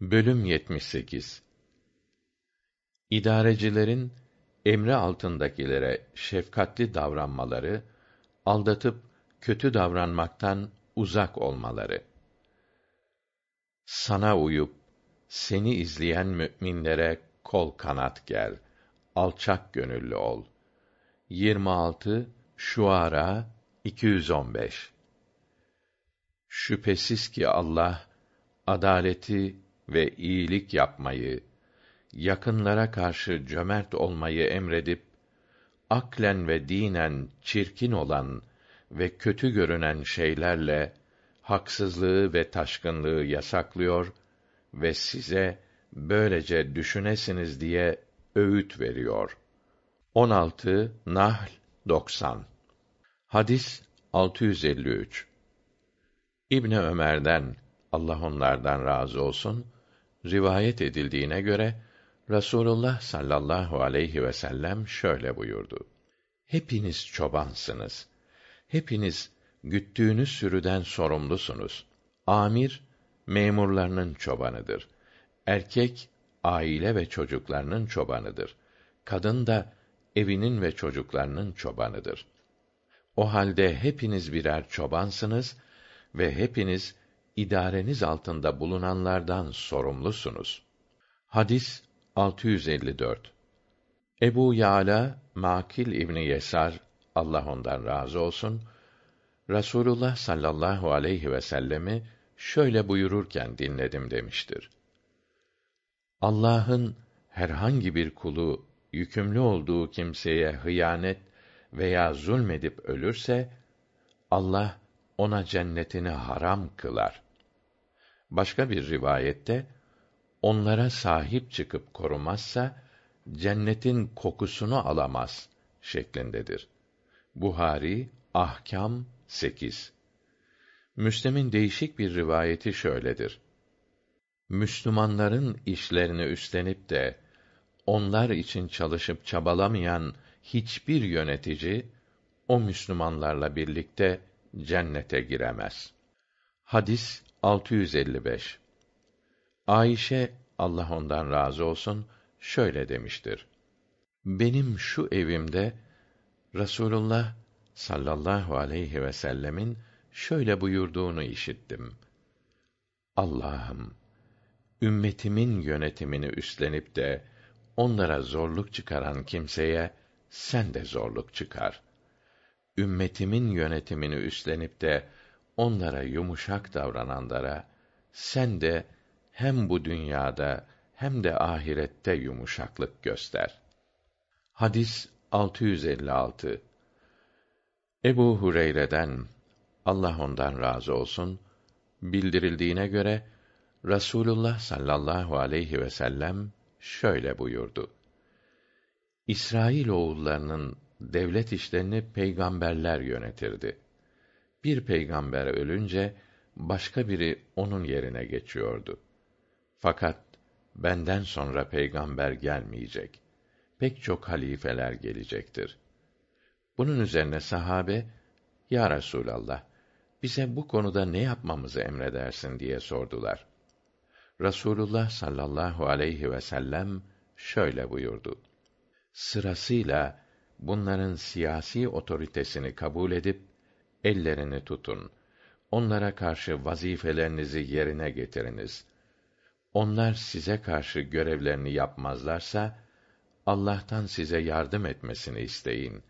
Bölüm 78 İdarecilerin emri altındakilere şefkatli davranmaları, aldatıp kötü davranmaktan uzak olmaları. Sana uyup seni izleyen müminlere kol kanat ger. Alçak gönüllü ol. 26 Şuara 215 Şüphesiz ki Allah adaleti ve iyilik yapmayı, yakınlara karşı cömert olmayı emredip aklen ve dinen çirkin olan ve kötü görünen şeylerle haksızlığı ve taşkınlığı yasaklıyor ve size böylece düşünesiniz diye öğüt veriyor. 16 Nahl 90 Hadis 653 İbni Ömer'den Allah onlardan razı olsun rivayet edildiğine göre Rasulullah sallallahu aleyhi ve sellem şöyle buyurdu. Hepiniz çobansınız. Hepiniz güttüğünüz sürüden sorumlusunuz. Amir memurlarının çobanıdır. Erkek aile ve çocuklarının çobanıdır. Kadın da evinin ve çocuklarının çobanıdır. O halde hepiniz birer çobansınız ve hepiniz idareniz altında bulunanlardan sorumlusunuz. Hadis 654. Ebu Yala Makil İbni Yesar Allah ondan razı olsun Rasulullah sallallahu aleyhi ve sellemi şöyle buyururken dinledim demiştir. Allah'ın herhangi bir kulu yükümlü olduğu kimseye hıyanet veya zulmedip ölürse Allah ona cennetini haram kılar. Başka bir rivayette onlara sahip çıkıp korumazsa cennetin kokusunu alamaz şeklindedir. Buhari Ahkam 8 Müslim'in değişik bir rivayeti şöyledir. Müslümanların işlerini üstlenip de onlar için çalışıp çabalamayan hiçbir yönetici o Müslümanlarla birlikte cennete giremez. Hadis 655 Ayşe Allah ondan razı olsun şöyle demiştir. Benim şu evimde Rasulullah sallallahu aleyhi ve sellemin şöyle buyurduğunu işittim. Allah'ım ümmetimin yönetimini üstlenip de onlara zorluk çıkaran kimseye sen de zorluk çıkar. Ümmetimin yönetimini üstlenip de onlara yumuşak davrananlara sen de hem bu dünyada hem de ahirette yumuşaklık göster. Hadis 656 Ebu Hureyre'den Allah ondan razı olsun bildirildiğine göre Rasulullah sallallahu aleyhi ve sellem şöyle buyurdu. İsrail oğullarının devlet işlerini peygamberler yönetirdi. Bir peygamber ölünce başka biri onun yerine geçiyordu. Fakat benden sonra peygamber gelmeyecek. Pek çok halifeler gelecektir. Bunun üzerine sahabe, Ya Resûlallah, bize bu konuda ne yapmamızı emredersin diye sordular. Rasulullah sallallahu aleyhi ve sellem şöyle buyurdu. Sırasıyla bunların siyasi otoritesini kabul edip ellerini tutun. Onlara karşı vazifelerinizi yerine getiriniz. Onlar size karşı görevlerini yapmazlarsa Allah'tan size yardım etmesini isteyin.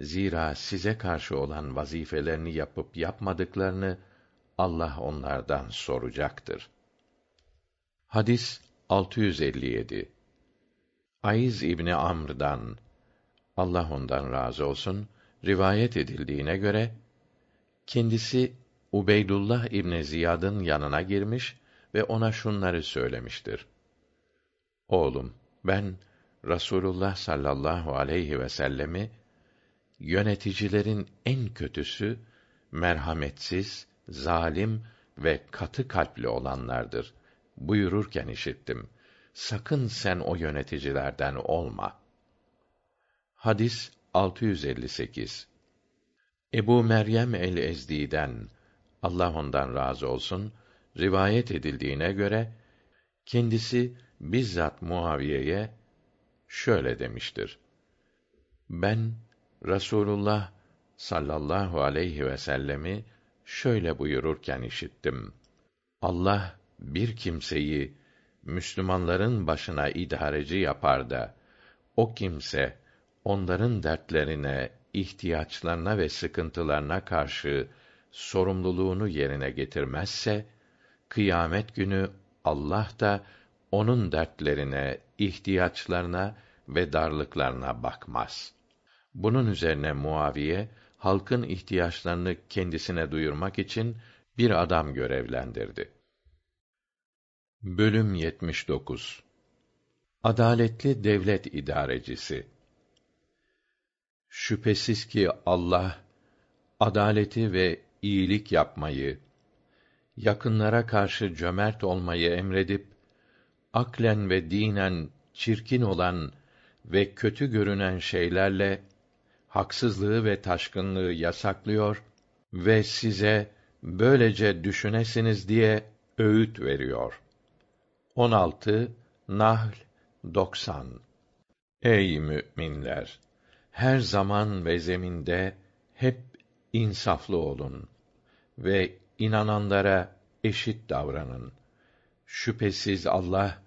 Zira size karşı olan vazifelerini yapıp yapmadıklarını Allah onlardan soracaktır. Hadis 657 Ayz İbni Amr'dan Allah ondan razı olsun rivayet edildiğine göre kendisi Ubeydullah İbni Ziyad'ın yanına girmiş ve ona şunları söylemiştir. Oğlum, ben Rasulullah sallallahu aleyhi ve sellemi yöneticilerin en kötüsü merhametsiz, zalim ve katı kalpli olanlardır buyururken işittim. Sakın sen o yöneticilerden olma. Hadis 658 Ebu Meryem el-Ezdi'den Allah ondan razı olsun rivayet edildiğine göre Kendisi bizzat Muaviye'ye şöyle demiştir. Ben Rasulullah sallallahu aleyhi ve sellemi şöyle buyururken işittim. Allah bir kimseyi Müslümanların başına idareci yapar da o kimse onların dertlerine, ihtiyaçlarına ve sıkıntılarına karşı sorumluluğunu yerine getirmezse kıyamet günü Allah da onun dertlerine, ihtiyaçlarına ve darlıklarına bakmaz. Bunun üzerine Muaviye halkın ihtiyaçlarını kendisine duyurmak için bir adam görevlendirdi. Bölüm 79 Adaletli devlet idarecisi Şüphesiz ki Allah adaleti ve iyilik yapmayı, yakınlara karşı cömert olmayı emredip aklen ve dinen çirkin olan ve kötü görünen şeylerle haksızlığı ve taşkınlığı yasaklıyor ve size böylece düşünesiniz diye öğüt veriyor. 16 Nahl 90 Ey müminler! Her zaman ve zeminde hep insaflı olun ve inananlara eşit davranın. Şüphesiz Allah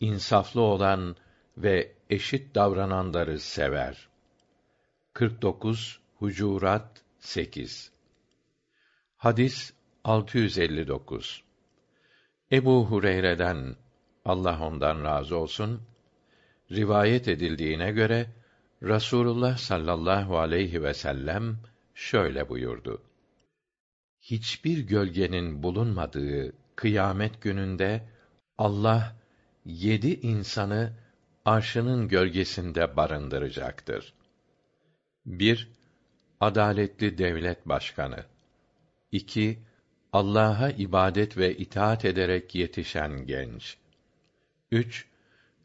insaflı olan ve eşit davrananları sever. 49 Hucurat 8 Hadis 659 Ebu Hureyre'den Allah ondan razı olsun rivayet edildiğine göre Rasulullah sallallahu aleyhi ve sellem şöyle buyurdu. Hiçbir gölgenin bulunmadığı kıyamet gününde Allah yedi insanı arşının gölgesinde barındıracaktır. 1. Adaletli devlet başkanı. 2. Allah'a ibadet ve itaat ederek yetişen genç. 3.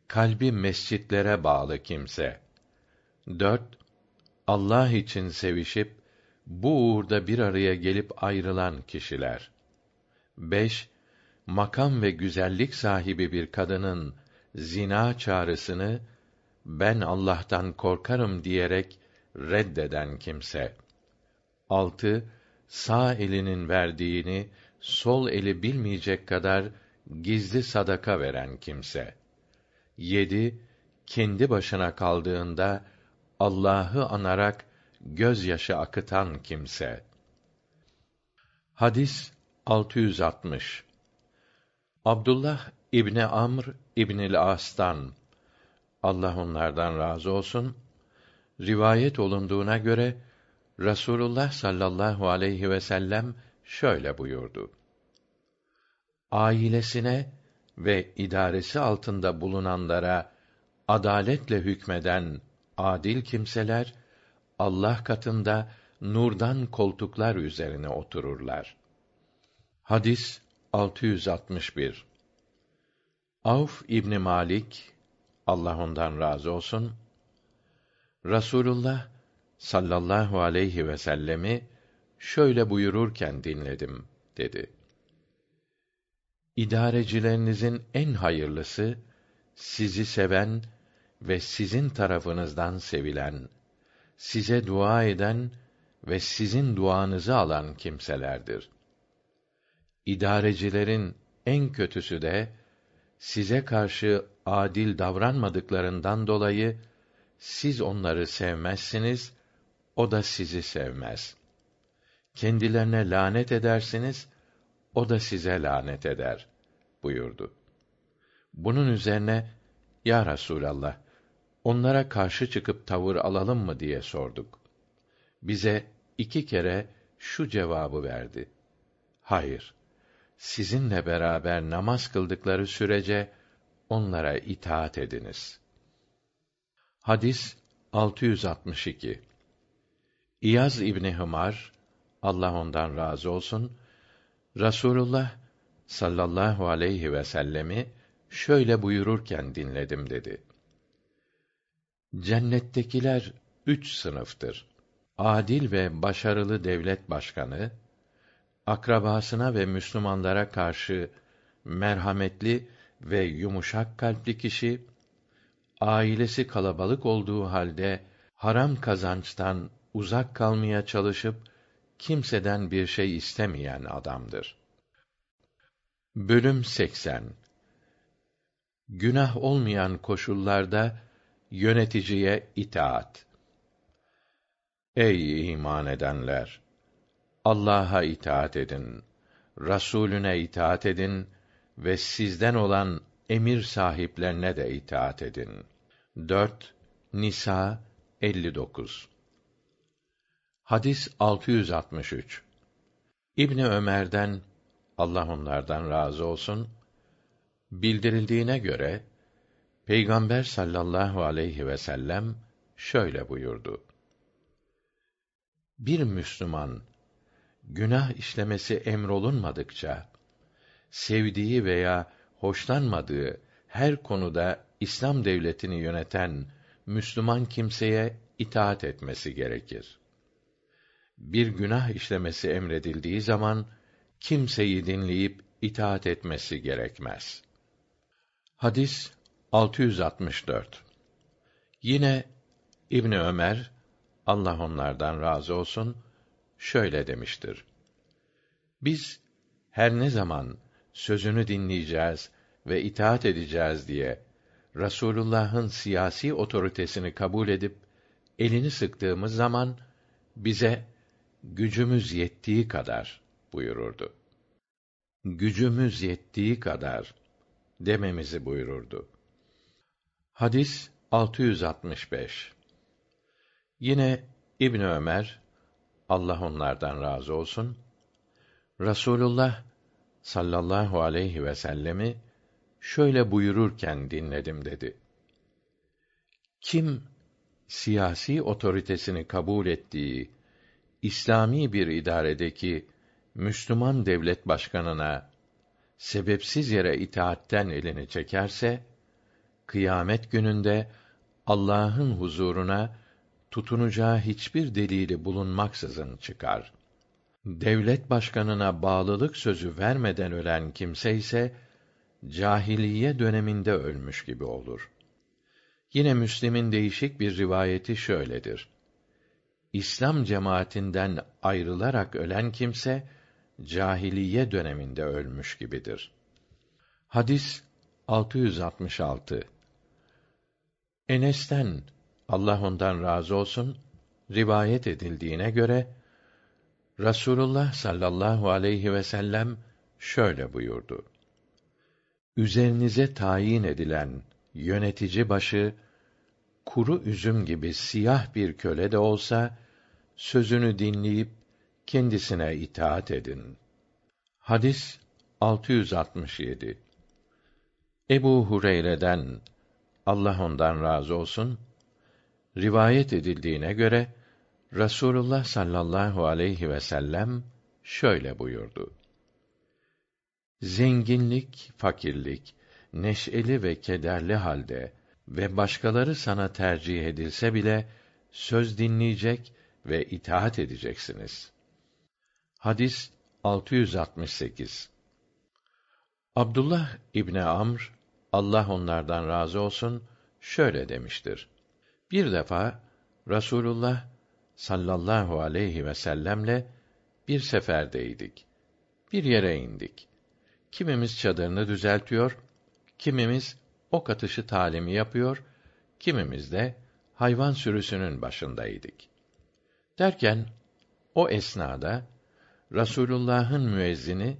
Kalbi mescitlere bağlı kimse. 4. Allah için sevişip bu uğurda bir araya gelip ayrılan kişiler. 5. Makam ve güzellik sahibi bir kadının zina çağrısını ben Allah'tan korkarım diyerek reddeden kimse. 6. Sağ elinin verdiğini sol eli bilmeyecek kadar gizli sadaka veren kimse. 7. Kendi başına kaldığında Allah'ı anarak gözyaşı akıtan kimse. Hadis 660. Abdullah İbni Amr İbnül As'tan Allah onlardan razı olsun rivayet olunduğuna göre Rasulullah sallallahu aleyhi ve sellem şöyle buyurdu. Ailesine ve idaresi altında bulunanlara adaletle hükmeden adil kimseler Allah katında nurdan koltuklar üzerine otururlar. Hadis 661 Avf İbni Malik Allah ondan razı olsun Rasulullah sallallahu aleyhi ve sellemi şöyle buyururken dinledim dedi. İdarecilerinizin en hayırlısı sizi seven ve sizin tarafınızdan sevilen, size dua eden ve sizin duanızı alan kimselerdir. İdarecilerin en kötüsü de size karşı adil davranmadıklarından dolayı siz onları sevmezsiniz, o da sizi sevmez. Kendilerine lanet edersiniz, o da size lanet eder buyurdu. Bunun üzerine ya Resulallah onlara karşı çıkıp tavır alalım mı diye sorduk. Bize iki kere şu cevabı verdi. Hayır. Sizinle beraber namaz kıldıkları sürece onlara itaat ediniz. Hadis 662. İyaz İbni Hımar Allah ondan razı olsun Rasulullah sallallahu aleyhi ve sellemi şöyle buyururken dinledim dedi. Cennettekiler üç sınıftır. Adil ve başarılı devlet başkanı, akrabasına ve Müslümanlara karşı merhametli ve yumuşak kalpli kişi ailesi kalabalık olduğu halde haram kazançtan uzak kalmaya çalışıp kimseden bir şey istemeyen adamdır. Bölüm 80 Günah olmayan koşullarda yöneticiye itaat. Ey iman edenler! Allah'a itaat edin. Rasulüne itaat edin ve sizden olan emir sahiplerine de itaat edin. 4 Nisa 59 Hadis 663 İbni Ömer'den Allah onlardan razı olsun bildirildiğine göre Peygamber sallallahu aleyhi ve sellem şöyle buyurdu. Bir Müslüman günah işlemesi emrolunmadıkça sevdiği veya hoşlanmadığı her konuda İslam devletini yöneten Müslüman kimseye itaat etmesi gerekir. Bir günah işlemesi emredildiği zaman kimseyi dinleyip itaat etmesi gerekmez. Hadis 664. Yine İbn Ömer Allah onlardan razı olsun şöyle demiştir. Biz her ne zaman sözünü dinleyeceğiz ve itaat edeceğiz diye Rasulullah'ın siyasi otoritesini kabul edip elini sıktığımız zaman bize gücümüz yettiği kadar buyururdu. Gücümüz yettiği kadar dememizi buyururdu. Hadis 665. Yine İbn Ömer Allah onlardan razı olsun Rasulullah sallallahu aleyhi ve sellemi şöyle buyururken dinledim dedi. Kim siyasi otoritesini kabul ettiği İslami bir idaredeki Müslüman devlet başkanına sebepsiz yere itaatten elini çekerse kıyamet gününde Allah'ın huzuruna tutunacağı hiçbir delili bulunmaksızın çıkar. Devlet başkanına bağlılık sözü vermeden ölen kimse ise cahiliye döneminde ölmüş gibi olur. Yine Müslim'in değişik bir rivayeti şöyledir. İslam cemaatinden ayrılarak ölen kimse cahiliye döneminde ölmüş gibidir. Hadis 666 Enes'ten Allah ondan razı olsun rivayet edildiğine göre Rasulullah sallallahu aleyhi ve sellem şöyle buyurdu. Üzerinize tayin edilen yönetici başı kuru üzüm gibi siyah bir köle de olsa sözünü dinleyip kendisine itaat edin. Hadis 667 Ebu Hureyre'den Allah ondan razı olsun rivayet edildiğine göre Rasulullah sallallahu aleyhi ve sellem şöyle buyurdu. Zenginlik, fakirlik, neşeli ve kederli halde ve başkaları sana tercih edilse bile söz dinleyecek ve itaat edeceksiniz. Hadis 668. Abdullah İbni Amr Allah onlardan razı olsun şöyle demiştir. Bir defa Rasulullah sallallahu aleyhi ve sellemle bir seferdeydik. Bir yere indik. Kimimiz çadırını düzeltiyor, kimimiz ok atışı talimi yapıyor, kimimiz de hayvan sürüsünün başındaydık. Derken o esnada Rasulullah'ın müezzini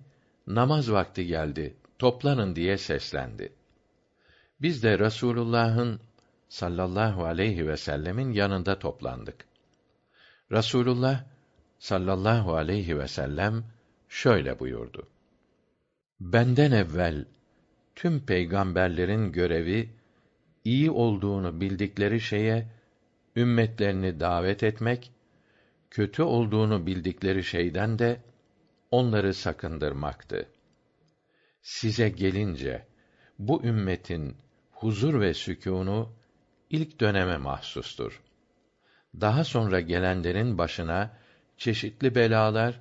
namaz vakti geldi, toplanın diye seslendi. Biz de Rasulullah'ın sallallahu aleyhi ve sellemin yanında toplandık. Rasulullah sallallahu aleyhi ve sellem şöyle buyurdu. Benden evvel tüm peygamberlerin görevi iyi olduğunu bildikleri şeye ümmetlerini davet etmek, kötü olduğunu bildikleri şeyden de onları sakındırmaktı. Size gelince bu ümmetin huzur ve sükûnu ilk döneme mahsustur. Daha sonra gelenlerin başına çeşitli belalar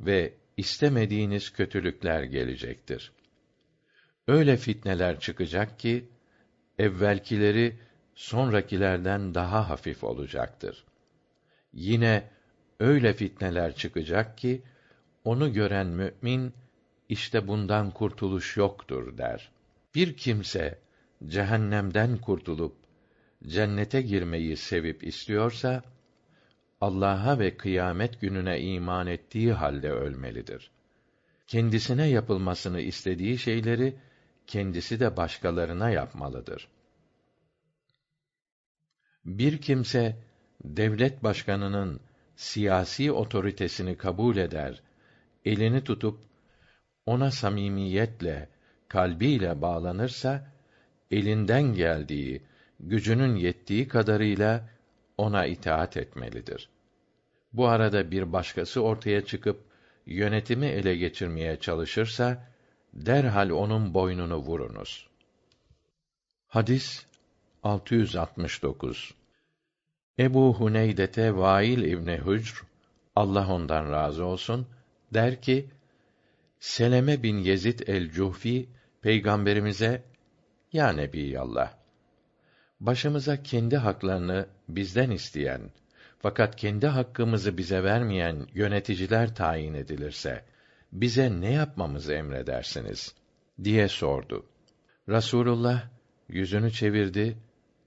ve istemediğiniz kötülükler gelecektir. Öyle fitneler çıkacak ki evvelkileri sonrakilerden daha hafif olacaktır. Yine öyle fitneler çıkacak ki onu gören mümin işte bundan kurtuluş yoktur der. Bir kimse cehennemden kurtulup cennete girmeyi sevip istiyorsa Allah'a ve kıyamet gününe iman ettiği halde ölmelidir. Kendisine yapılmasını istediği şeyleri kendisi de başkalarına yapmalıdır. Bir kimse devlet başkanının siyasi otoritesini kabul eder, elini tutup ona samimiyetle, kalbiyle bağlanırsa elinden geldiği, gücünün yettiği kadarıyla ona itaat etmelidir. Bu arada bir başkası ortaya çıkıp yönetimi ele geçirmeye çalışırsa derhal onun boynunu vurunuz. Hadis 669 Ebu Huneydete Vail İbni Hücr Allah ondan razı olsun der ki Seleme bin Yezid el-Cuhfi peygamberimize ya Nebiyallah başımıza kendi haklarını bizden isteyen fakat kendi hakkımızı bize vermeyen yöneticiler tayin edilirse bize ne yapmamızı emredersiniz diye sordu. Rasulullah yüzünü çevirdi,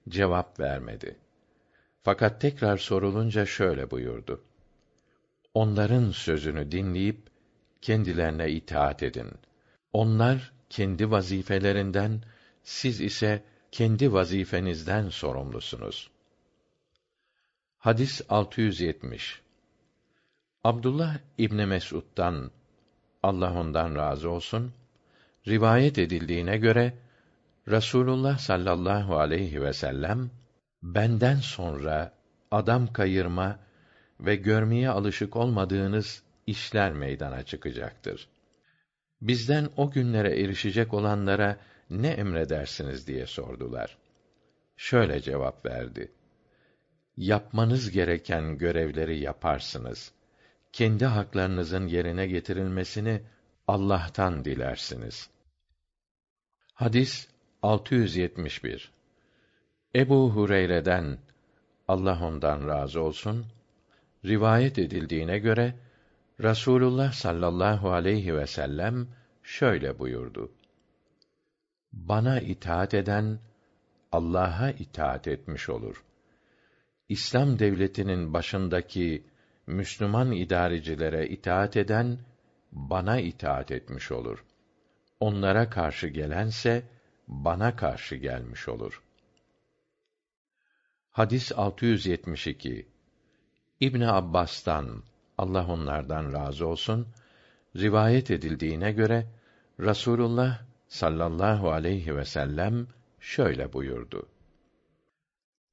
cevap vermedi. Fakat tekrar sorulunca şöyle buyurdu: Onların sözünü dinleyip kendilerine itaat edin. Onlar kendi vazifelerinden, siz ise kendi vazifenizden sorumlusunuz. Hadis 670. Abdullah İbn Mes'ud'dan Allah ondan razı olsun rivayet edildiğine göre Rasulullah sallallahu aleyhi ve sellem benden sonra adam kayırma ve görmeye alışık olmadığınız işler meydana çıkacaktır. Bizden o günlere erişecek olanlara ne emredersiniz diye sordular. Şöyle cevap verdi: Yapmanız gereken görevleri yaparsınız. Kendi haklarınızın yerine getirilmesini Allah'tan dilersiniz. Hadis 671 Ebu Hureyre'den Allah ondan razı olsun rivayet edildiğine göre Rasulullah sallallahu aleyhi ve sellem şöyle buyurdu: Bana itaat eden Allah'a itaat etmiş olur. İslam devletinin başındaki Müslüman idarecilere itaat eden bana itaat etmiş olur. Onlara karşı gelense bana karşı gelmiş olur. Hadis 672 İbn Abbas'tan Allah onlardan razı olsun rivayet edildiğine göre Rasulullah sallallahu aleyhi ve sellem şöyle buyurdu.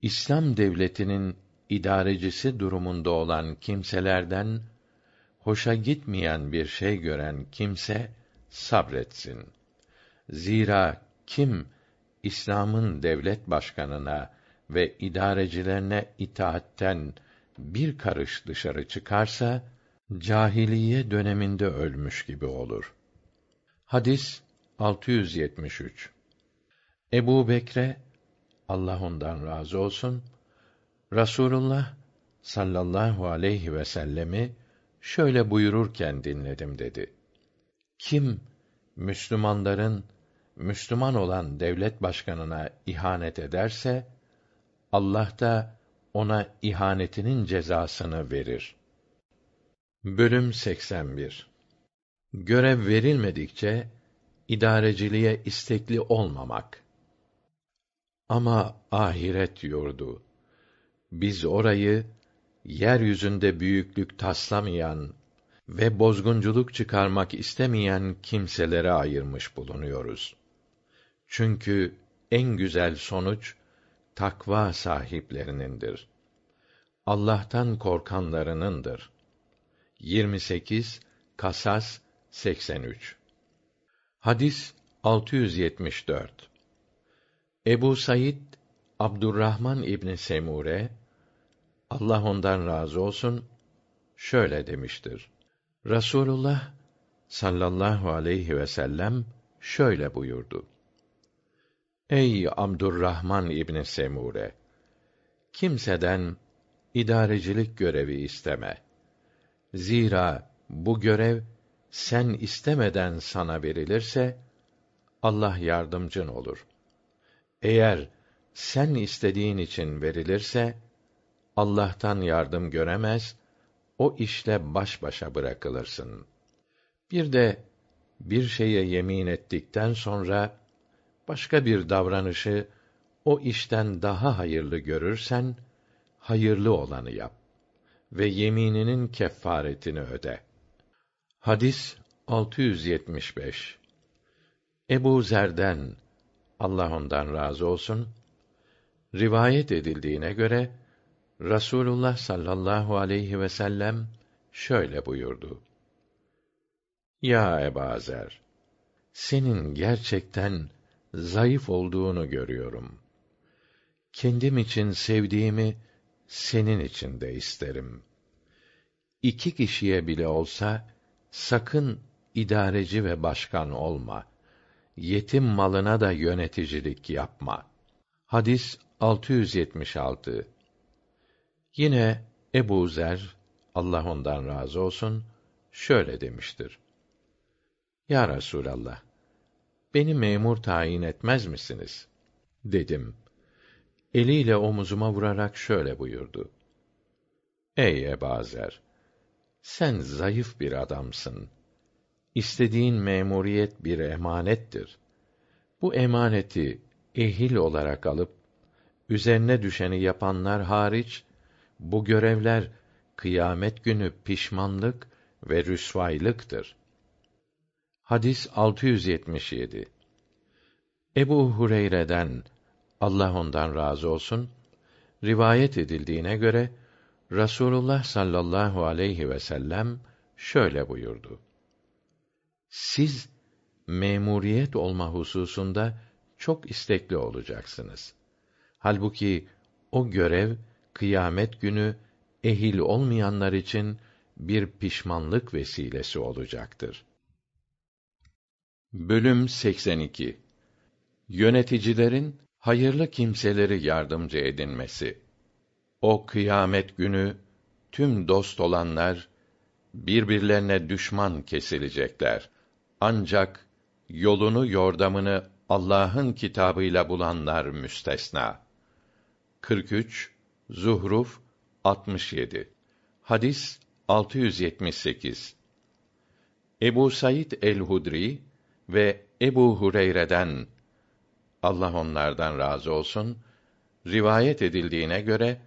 İslam devletinin idarecisi durumunda olan kimselerden hoşa gitmeyen bir şey gören kimse sabretsin. Zira kim İslam'ın devlet başkanına ve idarecilerine itaatten bir karış dışarı çıkarsa cahiliye döneminde ölmüş gibi olur. Hadis 673. Ebu Bekre Allah ondan razı olsun Rasulullah sallallahu aleyhi ve sellemi şöyle buyururken dinledim dedi. Kim Müslümanların Müslüman olan devlet başkanına ihanet ederse Allah da ona ihanetinin cezasını verir. Bölüm 81 Görev verilmedikçe idareciliğe istekli olmamak. Ama ahiret yurdu. Biz orayı yeryüzünde büyüklük taslamayan ve bozgunculuk çıkarmak istemeyen kimselere ayırmış bulunuyoruz. Çünkü en güzel sonuç takva sahiplerinindir. Allah'tan korkanlarınındır. 28 Kasas 83 Hadis 674 Ebu Said Abdurrahman İbni Semure Allah ondan razı olsun şöyle demiştir. Rasulullah sallallahu aleyhi ve sellem şöyle buyurdu. Ey Abdurrahman İbni Semure! Kimseden idarecilik görevi isteme. Zira bu görev sen istemeden sana verilirse Allah yardımcın olur. Eğer sen istediğin için verilirse Allah'tan yardım göremez, o işle baş başa bırakılırsın. Bir de bir şeye yemin ettikten sonra başka bir davranışı o işten daha hayırlı görürsen hayırlı olanı yap ve yemininin kefaretini öde. Hadis 675. Ebu Zer'den Allah ondan razı olsun rivayet edildiğine göre Rasulullah sallallahu aleyhi ve sellem şöyle buyurdu. Ya Ebu Zer, senin gerçekten zayıf olduğunu görüyorum. Kendim için sevdiğimi senin için de isterim. İki kişiye bile olsa sakın idareci ve başkan olma. Yetim malına da yöneticilik yapma. Hadis 676. Yine Ebu Zer Allah ondan razı olsun şöyle demiştir. Ya Resulallah, beni memur tayin etmez misiniz? Dedim. Eliyle omuzuma vurarak şöyle buyurdu. Ey Ebazer! Sen zayıf bir adamsın. İstediğin memuriyet bir emanettir. Bu emaneti ehil olarak alıp üzerine düşeni yapanlar hariç bu görevler kıyamet günü pişmanlık ve rüsvaylıktır. Hadis 677. Ebu Hureyre'den Allah ondan razı olsun rivayet edildiğine göre Rasulullah sallallahu aleyhi ve sellem şöyle buyurdu. Siz memuriyet olma hususunda çok istekli olacaksınız. Halbuki o görev kıyamet günü ehil olmayanlar için bir pişmanlık vesilesi olacaktır. Bölüm 82 Yöneticilerin hayırlı kimseleri yardımcı edinmesi. O kıyamet günü tüm dost olanlar birbirlerine düşman kesilecekler. Ancak yolunu yordamını Allah'ın kitabıyla bulanlar müstesna. 43 Zuhruf 67 Hadis 678 Ebu Said el-Hudri ve Ebu Hureyre'den Allah onlardan razı olsun rivayet edildiğine göre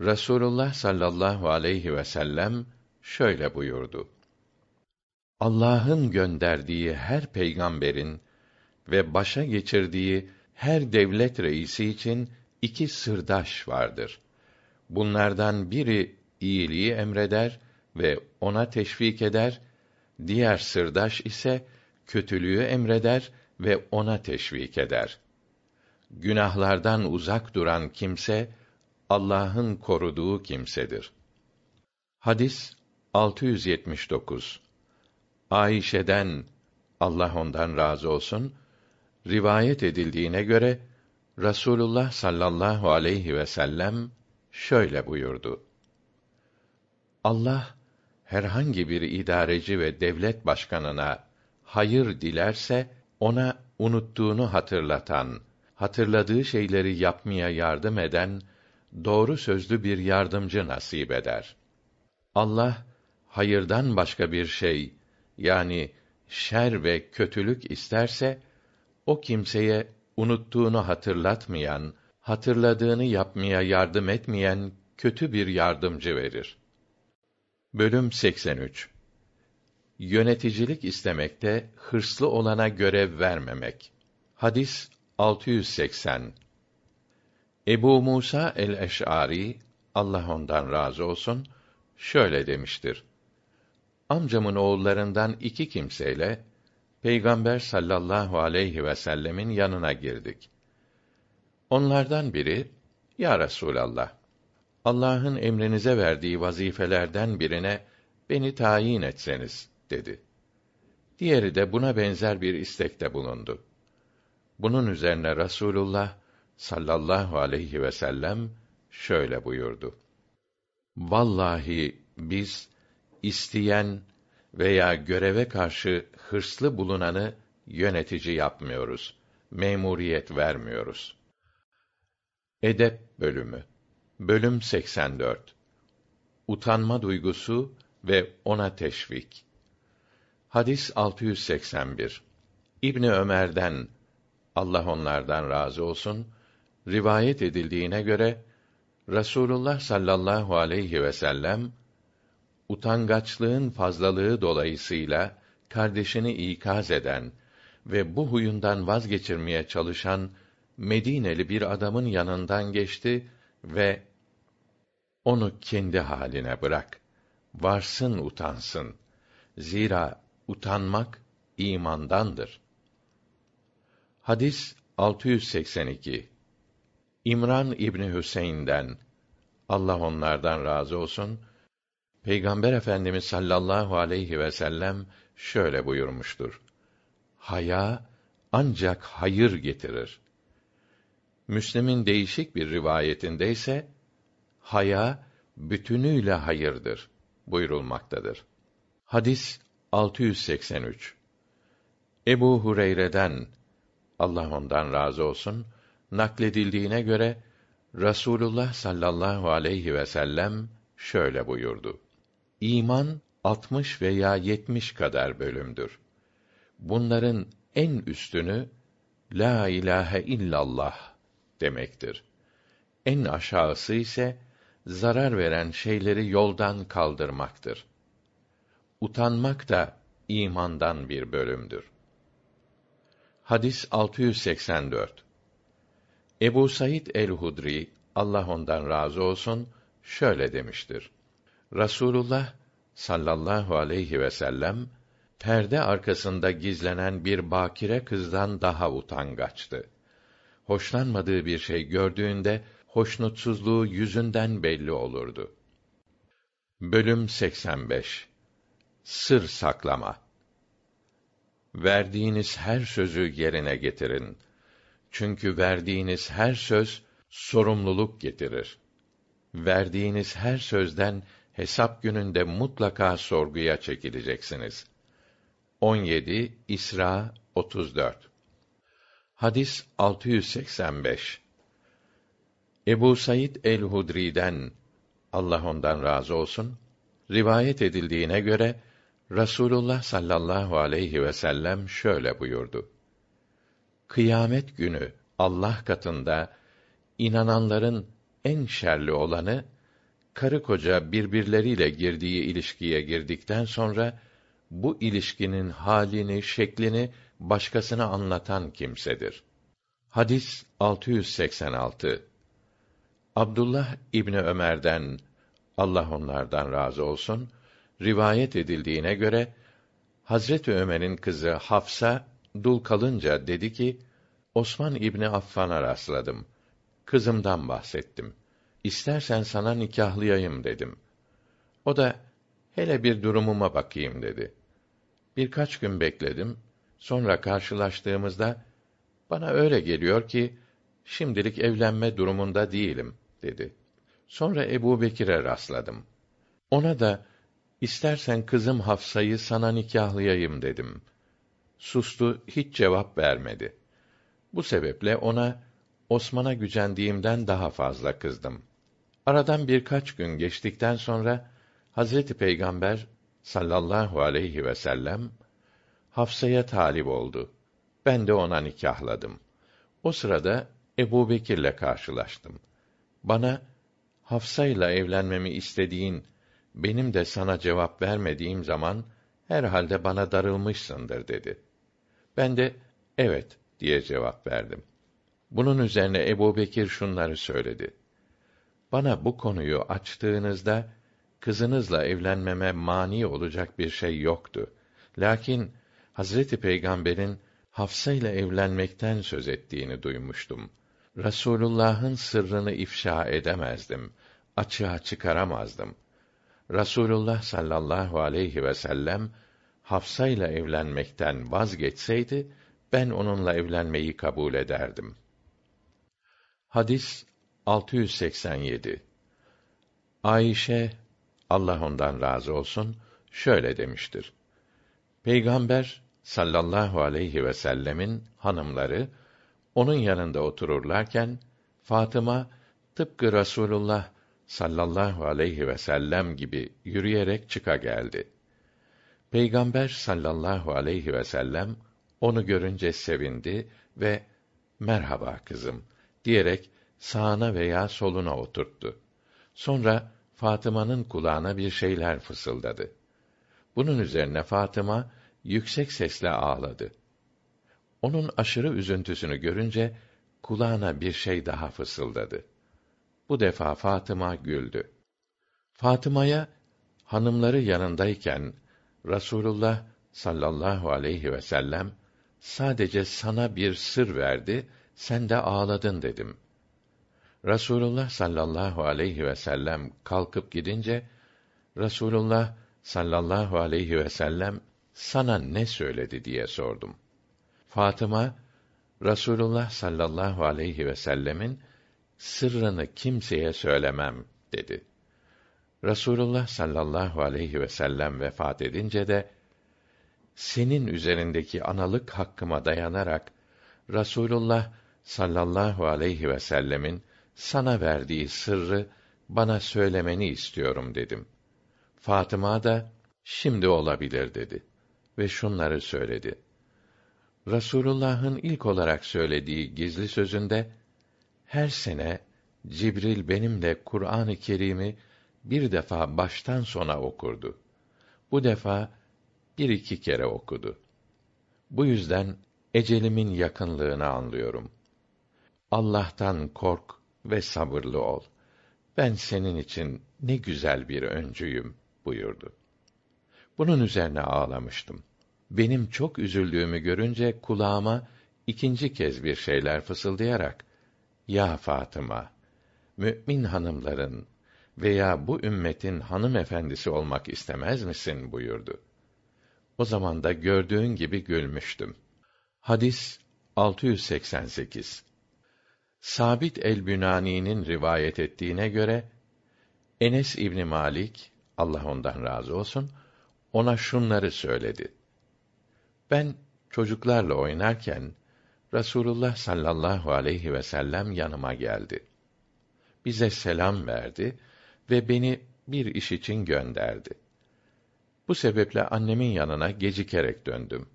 Rasulullah sallallahu aleyhi ve sellem şöyle buyurdu. Allah'ın gönderdiği her peygamberin ve başa geçirdiği her devlet reisi için iki sırdaş vardır. Bunlardan biri iyiliği emreder ve ona teşvik eder, diğer sırdaş ise kötülüğü emreder ve ona teşvik eder. Günahlardan uzak duran kimse Allah'ın koruduğu kimsedir. Hadis 679. Ayşe'den Allah ondan razı olsun rivayet edildiğine göre Rasulullah sallallahu aleyhi ve sellem şöyle buyurdu. Allah herhangi bir idareci ve devlet başkanına hayır dilerse ona unuttuğunu hatırlatan, hatırladığı şeyleri yapmaya yardım eden doğru sözlü bir yardımcı nasip eder. Allah hayırdan başka bir şey yani şer ve kötülük isterse o kimseye unuttuğunu hatırlatmayan, hatırladığını yapmaya yardım etmeyen kötü bir yardımcı verir. Bölüm 83 Yöneticilik istemekte hırslı olana görev vermemek. Hadis 680. Ebu Musa el-Eş'ari Allah ondan razı olsun şöyle demiştir. Amcamın oğullarından iki kimseyle Peygamber sallallahu aleyhi ve sellemin yanına girdik. Onlardan biri, Ya Resûlallah, Allah'ın emrinize verdiği vazifelerden birine beni tayin etseniz, dedi. Diğeri de buna benzer bir istekte bulundu. Bunun üzerine Rasulullah sallallahu aleyhi ve sellem şöyle buyurdu. Vallahi biz isteyen veya göreve karşı hırslı bulunanı yönetici yapmıyoruz. Memuriyet vermiyoruz. Edep bölümü. Bölüm 84. Utanma duygusu ve ona teşvik. Hadis 681. İbni Ömer'den Allah onlardan razı olsun rivayet edildiğine göre Rasulullah sallallahu aleyhi ve sellem utangaçlığın fazlalığı dolayısıyla kardeşini ikaz eden ve bu huyundan vazgeçirmeye çalışan Medineli bir adamın yanından geçti ve onu kendi haline bırak. Varsın utansın. Zira utanmak imandandır. Hadis 682. İmran İbni Hüseyin'den Allah onlardan razı olsun Peygamber Efendimiz sallallahu aleyhi ve sellem şöyle buyurmuştur. Haya ancak hayır getirir. Müslim'in değişik bir rivayetinde ise haya bütünüyle hayırdır buyurulmaktadır. Hadis 683. Ebu Hureyre'den Allah ondan razı olsun nakledildiğine göre Rasulullah sallallahu aleyhi ve sellem şöyle buyurdu. İman 60 veya 70 kadar bölümdür. Bunların en üstünü la ilahe illallah demektir. En aşağısı ise zarar veren şeyleri yoldan kaldırmaktır. Utanmak da imandan bir bölümdür. Hadis 684. Ebu Said el-Hudri Allah ondan razı olsun şöyle demiştir. Rasulullah sallallahu aleyhi ve sellem perde arkasında gizlenen bir bakire kızdan daha utangaçtı. Hoşlanmadığı bir şey gördüğünde hoşnutsuzluğu yüzünden belli olurdu. Bölüm 85 Sır saklama Verdiğiniz her sözü yerine getirin. Çünkü verdiğiniz her söz sorumluluk getirir. Verdiğiniz her sözden hesap gününde mutlaka sorguya çekileceksiniz. 17 İsra 34 Hadis 685 Ebu Said el-Hudri'den Allah ondan razı olsun rivayet edildiğine göre Rasulullah sallallahu aleyhi ve sellem şöyle buyurdu. Kıyamet günü Allah katında inananların en şerli olanı karı koca birbirleriyle girdiği ilişkiye girdikten sonra bu ilişkinin halini, şeklini başkasına anlatan kimsedir. Hadis 686. Abdullah İbni Ömer'den Allah onlardan razı olsun rivayet edildiğine göre Hazreti Ömer'in kızı Hafsa dul kalınca dedi ki Osman İbni Affan'a rastladım. Kızımdan bahsettim. İstersen sana nikahlayayım dedim. O da hele bir durumuma bakayım dedi. Birkaç gün bekledim. Sonra karşılaştığımızda bana öyle geliyor ki şimdilik evlenme durumunda değilim dedi. Sonra Ebu Bekir'e rastladım. Ona da istersen kızım Hafsa'yı sana nikahlayayım dedim. Sustu, hiç cevap vermedi. Bu sebeple ona Osman'a gücendiğimden daha fazla kızdım. Aradan birkaç gün geçtikten sonra Hazreti Peygamber sallallahu aleyhi ve sellem Hafsa'ya talip oldu. Ben de ona nikahladım. O sırada Ebu Bekir'le karşılaştım. Bana, Hafsa'yla evlenmemi istediğin, benim de sana cevap vermediğim zaman, herhalde bana darılmışsındır dedi. Ben de, evet diye cevap verdim. Bunun üzerine Ebu Bekir şunları söyledi. Bana bu konuyu açtığınızda, kızınızla evlenmeme mani olacak bir şey yoktu. Lakin Hazreti Peygamber'in Hafsa ile evlenmekten söz ettiğini duymuştum. Rasulullah'ın sırrını ifşa edemezdim. Açığa çıkaramazdım. Rasulullah sallallahu aleyhi ve sellem Hafsa ile evlenmekten vazgeçseydi ben onunla evlenmeyi kabul ederdim. Hadis 687. Ayşe Allah ondan razı olsun şöyle demiştir. Peygamber sallallahu aleyhi ve sellemin hanımları onun yanında otururlarken Fatıma tıpkı Rasulullah sallallahu aleyhi ve sellem gibi yürüyerek çıka geldi. Peygamber sallallahu aleyhi ve sellem onu görünce sevindi ve merhaba kızım diyerek sağına veya soluna oturttu. Sonra Fatıma'nın kulağına bir şeyler fısıldadı. Bunun üzerine Fatıma yüksek sesle ağladı. Onun aşırı üzüntüsünü görünce kulağına bir şey daha fısıldadı. Bu defa Fatıma güldü. Fatıma'ya hanımları yanındayken Rasulullah sallallahu aleyhi ve sellem sadece sana bir sır verdi, sen de ağladın dedim. Rasulullah sallallahu aleyhi ve sellem kalkıp gidince Rasulullah sallallahu aleyhi ve sellem sana ne söyledi diye sordum. Fatıma Rasulullah sallallahu aleyhi ve sellemin sırrını kimseye söylemem dedi. Rasulullah sallallahu aleyhi ve sellem vefat edince de senin üzerindeki analık hakkıma dayanarak Rasulullah sallallahu aleyhi ve sellemin sana verdiği sırrı bana söylemeni istiyorum dedim. Fatıma da şimdi olabilir dedi ve şunları söyledi. Rasulullah'ın ilk olarak söylediği gizli sözünde her sene Cibril benimle Kur'an-ı Kerim'i bir defa baştan sona okurdu. Bu defa bir iki kere okudu. Bu yüzden ecelimin yakınlığını anlıyorum. Allah'tan kork ve sabırlı ol. Ben senin için ne güzel bir öncüyüm buyurdu. Bunun üzerine ağlamıştım. Benim çok üzüldüğümü görünce kulağıma ikinci kez bir şeyler fısıldayarak ya Fatıma mümin hanımların veya bu ümmetin hanımefendisi olmak istemez misin buyurdu. O zaman da gördüğün gibi gülmüştüm. Hadis 688 Sabit el-Bünani'nin rivayet ettiğine göre Enes İbni Malik Allah ondan razı olsun ona şunları söyledi. Ben çocuklarla oynarken Rasulullah sallallahu aleyhi ve sellem yanıma geldi. Bize selam verdi ve beni bir iş için gönderdi. Bu sebeple annemin yanına gecikerek döndüm.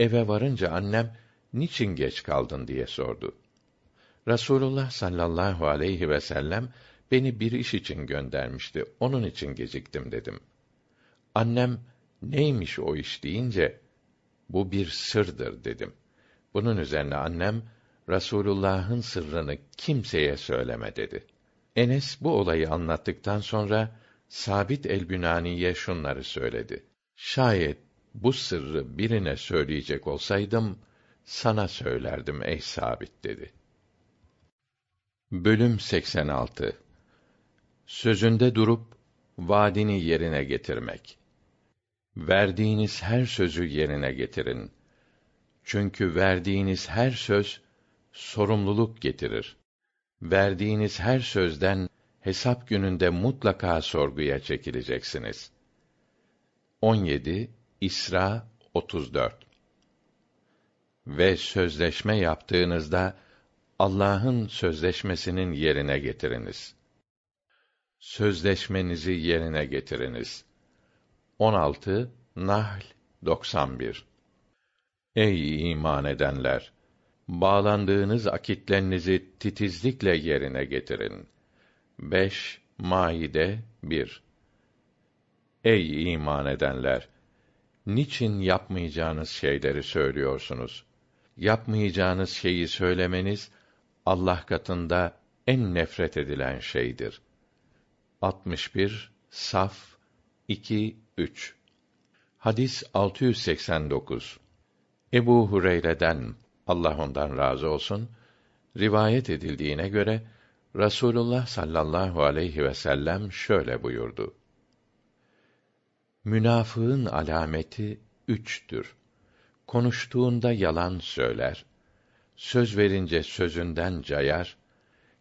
Eve varınca annem niçin geç kaldın diye sordu. Rasulullah sallallahu aleyhi ve sellem beni bir iş için göndermişti. Onun için geciktim dedim. Annem neymiş o iş deyince bu bir sırdır dedim. Bunun üzerine annem Rasulullah'ın sırrını kimseye söyleme dedi. Enes bu olayı anlattıktan sonra Sabit el-Bünani'ye şunları söyledi. Şayet bu sırrı birine söyleyecek olsaydım sana söylerdim ey Sabit dedi. Bölüm 86 Sözünde durup vaadini yerine getirmek. Verdiğiniz her sözü yerine getirin. Çünkü verdiğiniz her söz sorumluluk getirir. Verdiğiniz her sözden hesap gününde mutlaka sorguya çekileceksiniz. 17 İsra 34 Ve sözleşme yaptığınızda Allah'ın sözleşmesinin yerine getiriniz. Sözleşmenizi yerine getiriniz. 16 Nahl 91 Ey iman edenler! Bağlandığınız akitlerinizi titizlikle yerine getirin. 5 Maide 1 Ey iman edenler! Niçin yapmayacağınız şeyleri söylüyorsunuz? Yapmayacağınız şeyi söylemeniz Allah katında en nefret edilen şeydir. 61 Saf 2 3 Hadis 689 Ebu Hureyre'den Allah ondan razı olsun rivayet edildiğine göre Rasulullah sallallahu aleyhi ve sellem şöyle buyurdu. Münafığın alameti üçtür. Konuştuğunda yalan söyler, söz verince sözünden cayar,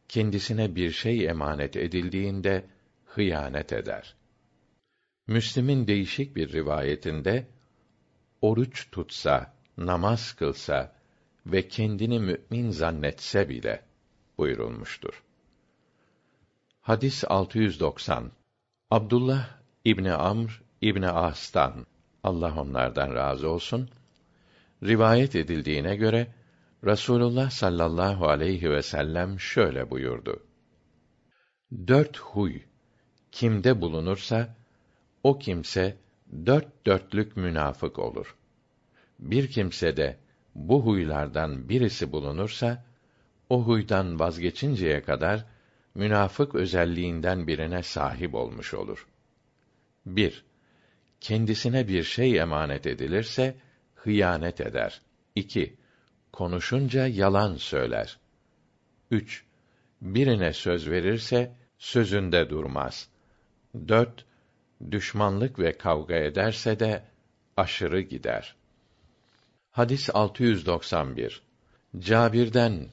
kendisine bir şey emanet edildiğinde hıyanet eder. Müslim'in değişik bir rivayetinde oruç tutsa, namaz kılsa ve kendini mümin zannetse bile buyurulmuştur. Hadis 690. Abdullah İbni Amr İbni As'tan Allah onlardan razı olsun rivayet edildiğine göre Rasulullah sallallahu aleyhi ve sellem şöyle buyurdu. Dört huy kimde bulunursa o kimse dört dörtlük münafık olur. Bir kimse de bu huylardan birisi bulunursa o huydan vazgeçinceye kadar münafık özelliğinden birine sahip olmuş olur. 1. Kendisine bir şey emanet edilirse hıyanet eder. 2. Konuşunca yalan söyler. 3. Birine söz verirse sözünde durmaz. 4. Düşmanlık ve kavga ederse de aşırı gider. Hadis 691. Cabir'den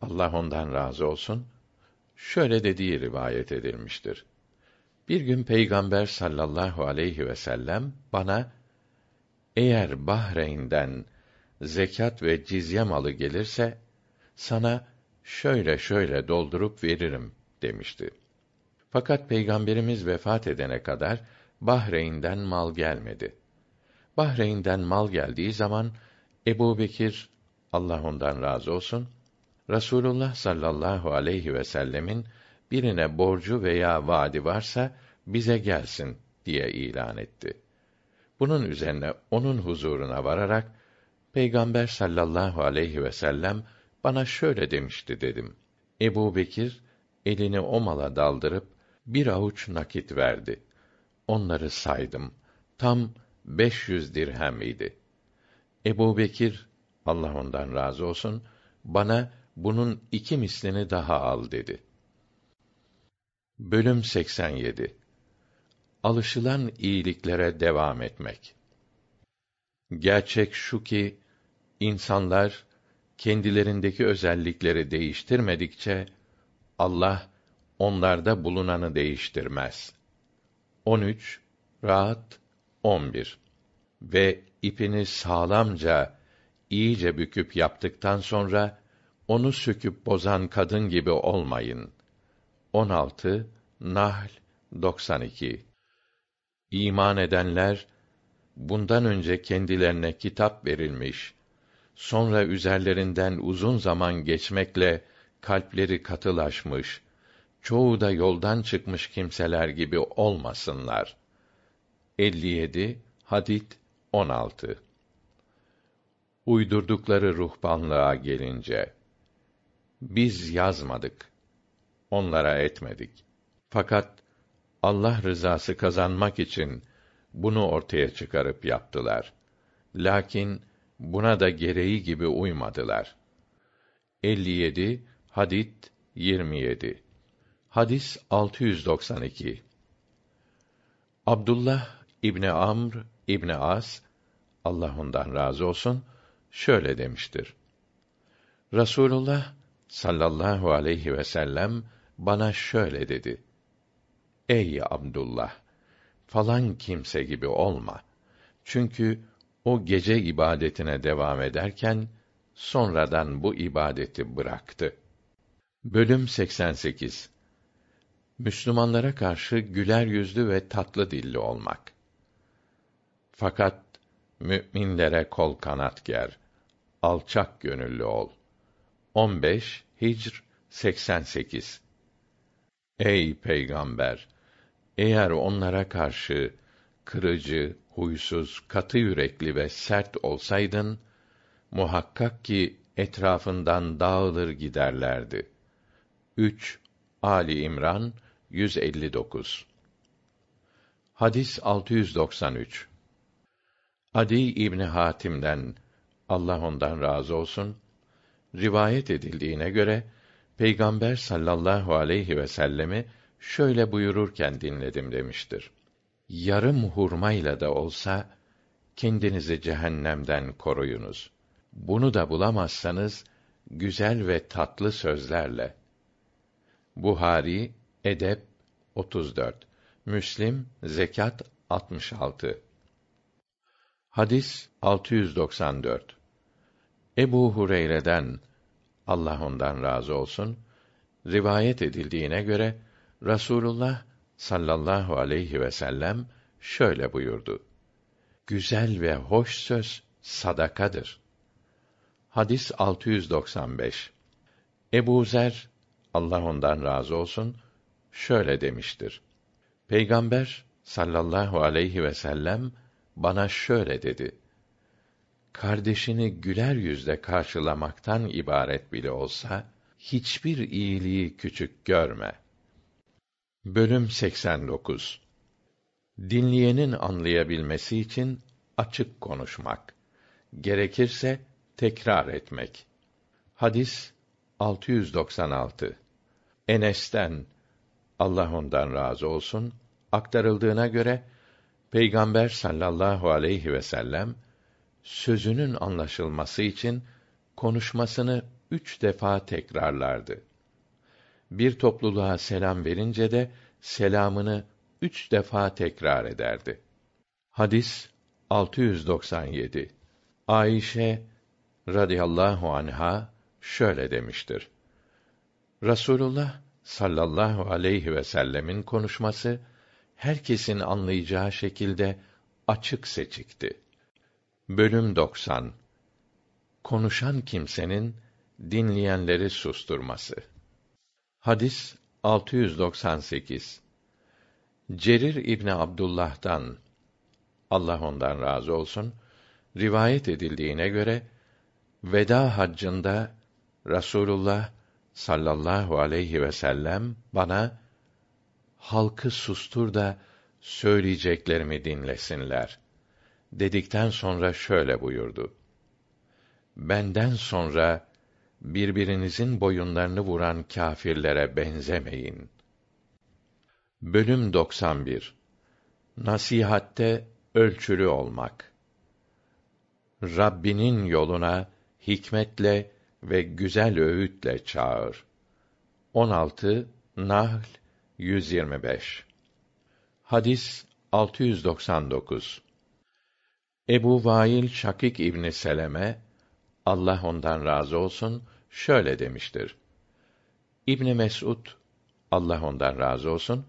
Allah ondan razı olsun şöyle dediği rivayet edilmiştir. Bir gün Peygamber sallallahu aleyhi ve sellem bana eğer Bahreyn'den zekat ve cizye malı gelirse sana şöyle şöyle doldurup veririm demişti. Fakat Peygamberimiz vefat edene kadar Bahreyn'den mal gelmedi. Bahreyn'den mal geldiği zaman Ebu Bekir, Allah ondan razı olsun, Rasulullah sallallahu aleyhi ve sellemin birine borcu veya vaadi varsa bize gelsin diye ilan etti. Bunun üzerine onun huzuruna vararak Peygamber sallallahu aleyhi ve sellem bana şöyle demişti dedim. Ebu Bekir elini o mala daldırıp bir avuç nakit verdi. Onları saydım. Tam 500 dirhem idi. Ebu Bekir, Allah ondan razı olsun, bana bunun iki mislini daha al dedi. Bölüm 87 Alışılan iyiliklere devam etmek. Gerçek şu ki insanlar kendilerindeki özellikleri değiştirmedikçe Allah onlarda bulunanı değiştirmez. 13 Rahat 11 Ve ipini sağlamca iyice büküp yaptıktan sonra onu söküp bozan kadın gibi olmayın. 16 Nahl 92 İman edenler bundan önce kendilerine kitap verilmiş, sonra üzerlerinden uzun zaman geçmekle kalpleri katılaşmış, çoğu da yoldan çıkmış kimseler gibi olmasınlar. 57 Hadid 16 Uydurdukları ruhbanlığa gelince biz yazmadık. Onlara etmedik. Fakat Allah rızası kazanmak için bunu ortaya çıkarıp yaptılar. Lakin buna da gereği gibi uymadılar. 57 Hadid 27 Hadis 692 Abdullah İbni Amr İbni As Allah ondan razı olsun şöyle demiştir. Rasulullah sallallahu aleyhi ve sellem bana şöyle dedi: Ey Abdullah, falan kimse gibi olma. Çünkü o gece ibadetine devam ederken sonradan bu ibadeti bıraktı. Bölüm 88 Müslümanlara karşı güler yüzlü ve tatlı dilli olmak. Fakat müminlere kol kanat ger, alçak gönüllü ol. 15 Hicr 88 Ey peygamber eğer onlara karşı kırıcı, huysuz, katı yürekli ve sert olsaydın muhakkak ki etrafından dağılır giderlerdi. 3 Ali İmran 159 Hadis 693 Adi İbni Hatim'den Allah ondan razı olsun rivayet edildiğine göre Peygamber sallallahu aleyhi ve sellemi şöyle buyururken dinledim demiştir. Yarım hurmayla da olsa kendinizi cehennemden koruyunuz. Bunu da bulamazsanız güzel ve tatlı sözlerle. Buhari Edep 34 Müslim Zekat 66 Hadis 694 Ebu Hureyre'den Allah ondan razı olsun rivayet edildiğine göre Rasulullah sallallahu aleyhi ve sellem şöyle buyurdu. Güzel ve hoş söz sadakadır. Hadis 695. Ebu Zer Allah ondan razı olsun şöyle demiştir. Peygamber sallallahu aleyhi ve sellem bana şöyle dedi. Kardeşini güler yüzle karşılamaktan ibaret bile olsa hiçbir iyiliği küçük görme. Bölüm 89 Dinleyenin anlayabilmesi için açık konuşmak. Gerekirse tekrar etmek. Hadis 696. Enes'ten Allah ondan razı olsun aktarıldığına göre Peygamber sallallahu aleyhi ve sellem sözünün anlaşılması için konuşmasını üç defa tekrarlardı. Bir topluluğa selam verince de selamını üç defa tekrar ederdi. Hadis 697 Ayşe radıyallahu anha şöyle demiştir. Rasulullah sallallahu aleyhi ve sellemin konuşması herkesin anlayacağı şekilde açık seçikti. Bölüm 90 Konuşan kimsenin dinleyenleri susturması. Hadis 698 Cerir İbni Abdullah'dan Allah ondan razı olsun rivayet edildiğine göre veda haccında Rasulullah sallallahu aleyhi ve sellem bana halkı sustur da söyleyeceklerimi dinlesinler dedikten sonra şöyle buyurdu. Benden sonra birbirinizin boyunlarını vuran kâfirlere benzemeyin. Bölüm 91 Nasihatte ölçülü olmak. Rabbinin yoluna hikmetle ve güzel öğütle çağır. 16 Nahl 125 Hadis 699 Ebu Vail Şakik İbni Seleme Allah ondan razı olsun şöyle demiştir. İbn Mesud Allah ondan razı olsun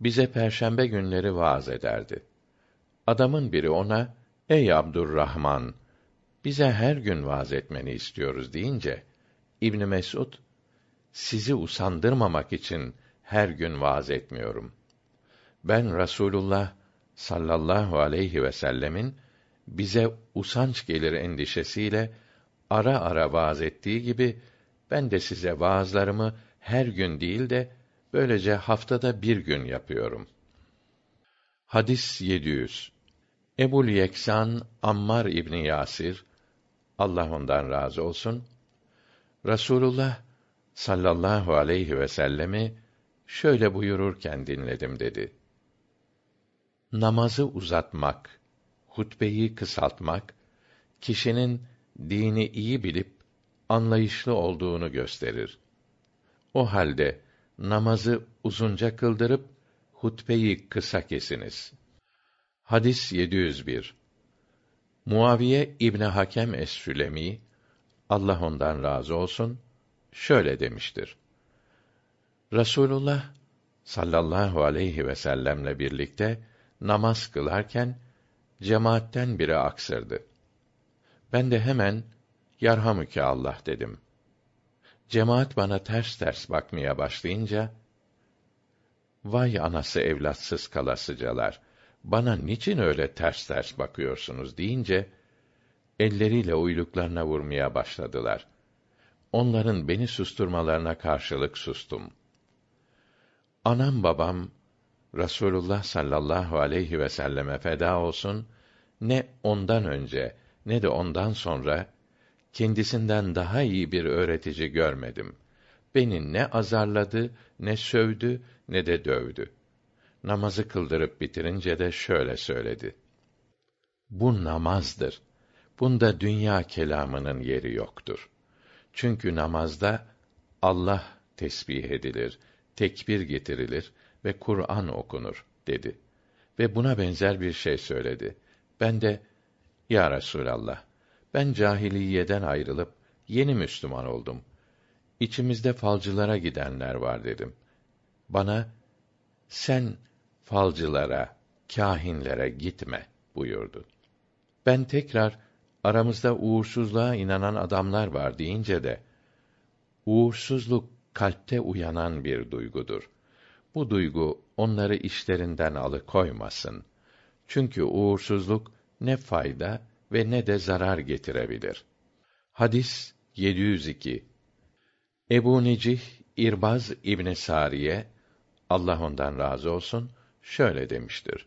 bize perşembe günleri vaaz ederdi. Adamın biri ona ey Abdurrahman bize her gün vaaz etmeni istiyoruz deyince İbn Mesud sizi usandırmamak için her gün vaaz etmiyorum. Ben Rasulullah sallallahu aleyhi ve sellemin bize usanç gelir endişesiyle ara ara vaaz ettiği gibi ben de size vaazlarımı her gün değil de böylece haftada bir gün yapıyorum. Hadis 700 Ebul Yeksan Ammar İbni Yasir Allah ondan razı olsun Rasulullah sallallahu aleyhi ve sellemi şöyle buyururken dinledim dedi. Namazı uzatmak, hutbeyi kısaltmak kişinin dini iyi bilip anlayışlı olduğunu gösterir. O halde namazı uzunca kıldırıp hutbeyi kısa kesiniz. Hadis 701. Muaviye İbni Hakem es-Sülemi Allah ondan razı olsun şöyle demiştir. Rasulullah sallallahu aleyhi ve sellemle birlikte namaz kılarken cemaatten biri aksırdı. Ben de hemen yarhamüke Allah dedim. Cemaat bana ters ters bakmaya başlayınca vay anası evlatsız kalasıcalar bana niçin öyle ters ters bakıyorsunuz deyince elleriyle uyluklarına vurmaya başladılar. Onların beni susturmalarına karşılık sustum. Anam babam Rasulullah sallallahu aleyhi ve selleme feda olsun ne ondan önce ne de ondan sonra kendisinden daha iyi bir öğretici görmedim. Beni ne azarladı, ne sövdü, ne de dövdü. Namazı kıldırıp bitirince de şöyle söyledi. Bu namazdır. Bunda dünya kelamının yeri yoktur. Çünkü namazda Allah tesbih edilir, tekbir getirilir ve Kur'an okunur dedi. Ve buna benzer bir şey söyledi. Ben de ya Resulallah ben cahiliyeden ayrılıp yeni Müslüman oldum. İçimizde falcılara gidenler var dedim. Bana sen falcılara, kâhinlere gitme buyurdu. Ben tekrar aramızda uğursuzluğa inanan adamlar var deyince de uğursuzluk kalpte uyanan bir duygudur. Bu duygu onları işlerinden alıkoymasın. Çünkü uğursuzluk ne fayda ve ne de zarar getirebilir. Hadis 702 Ebu Necih İrbaz İbn Sariye Allah ondan razı olsun şöyle demiştir.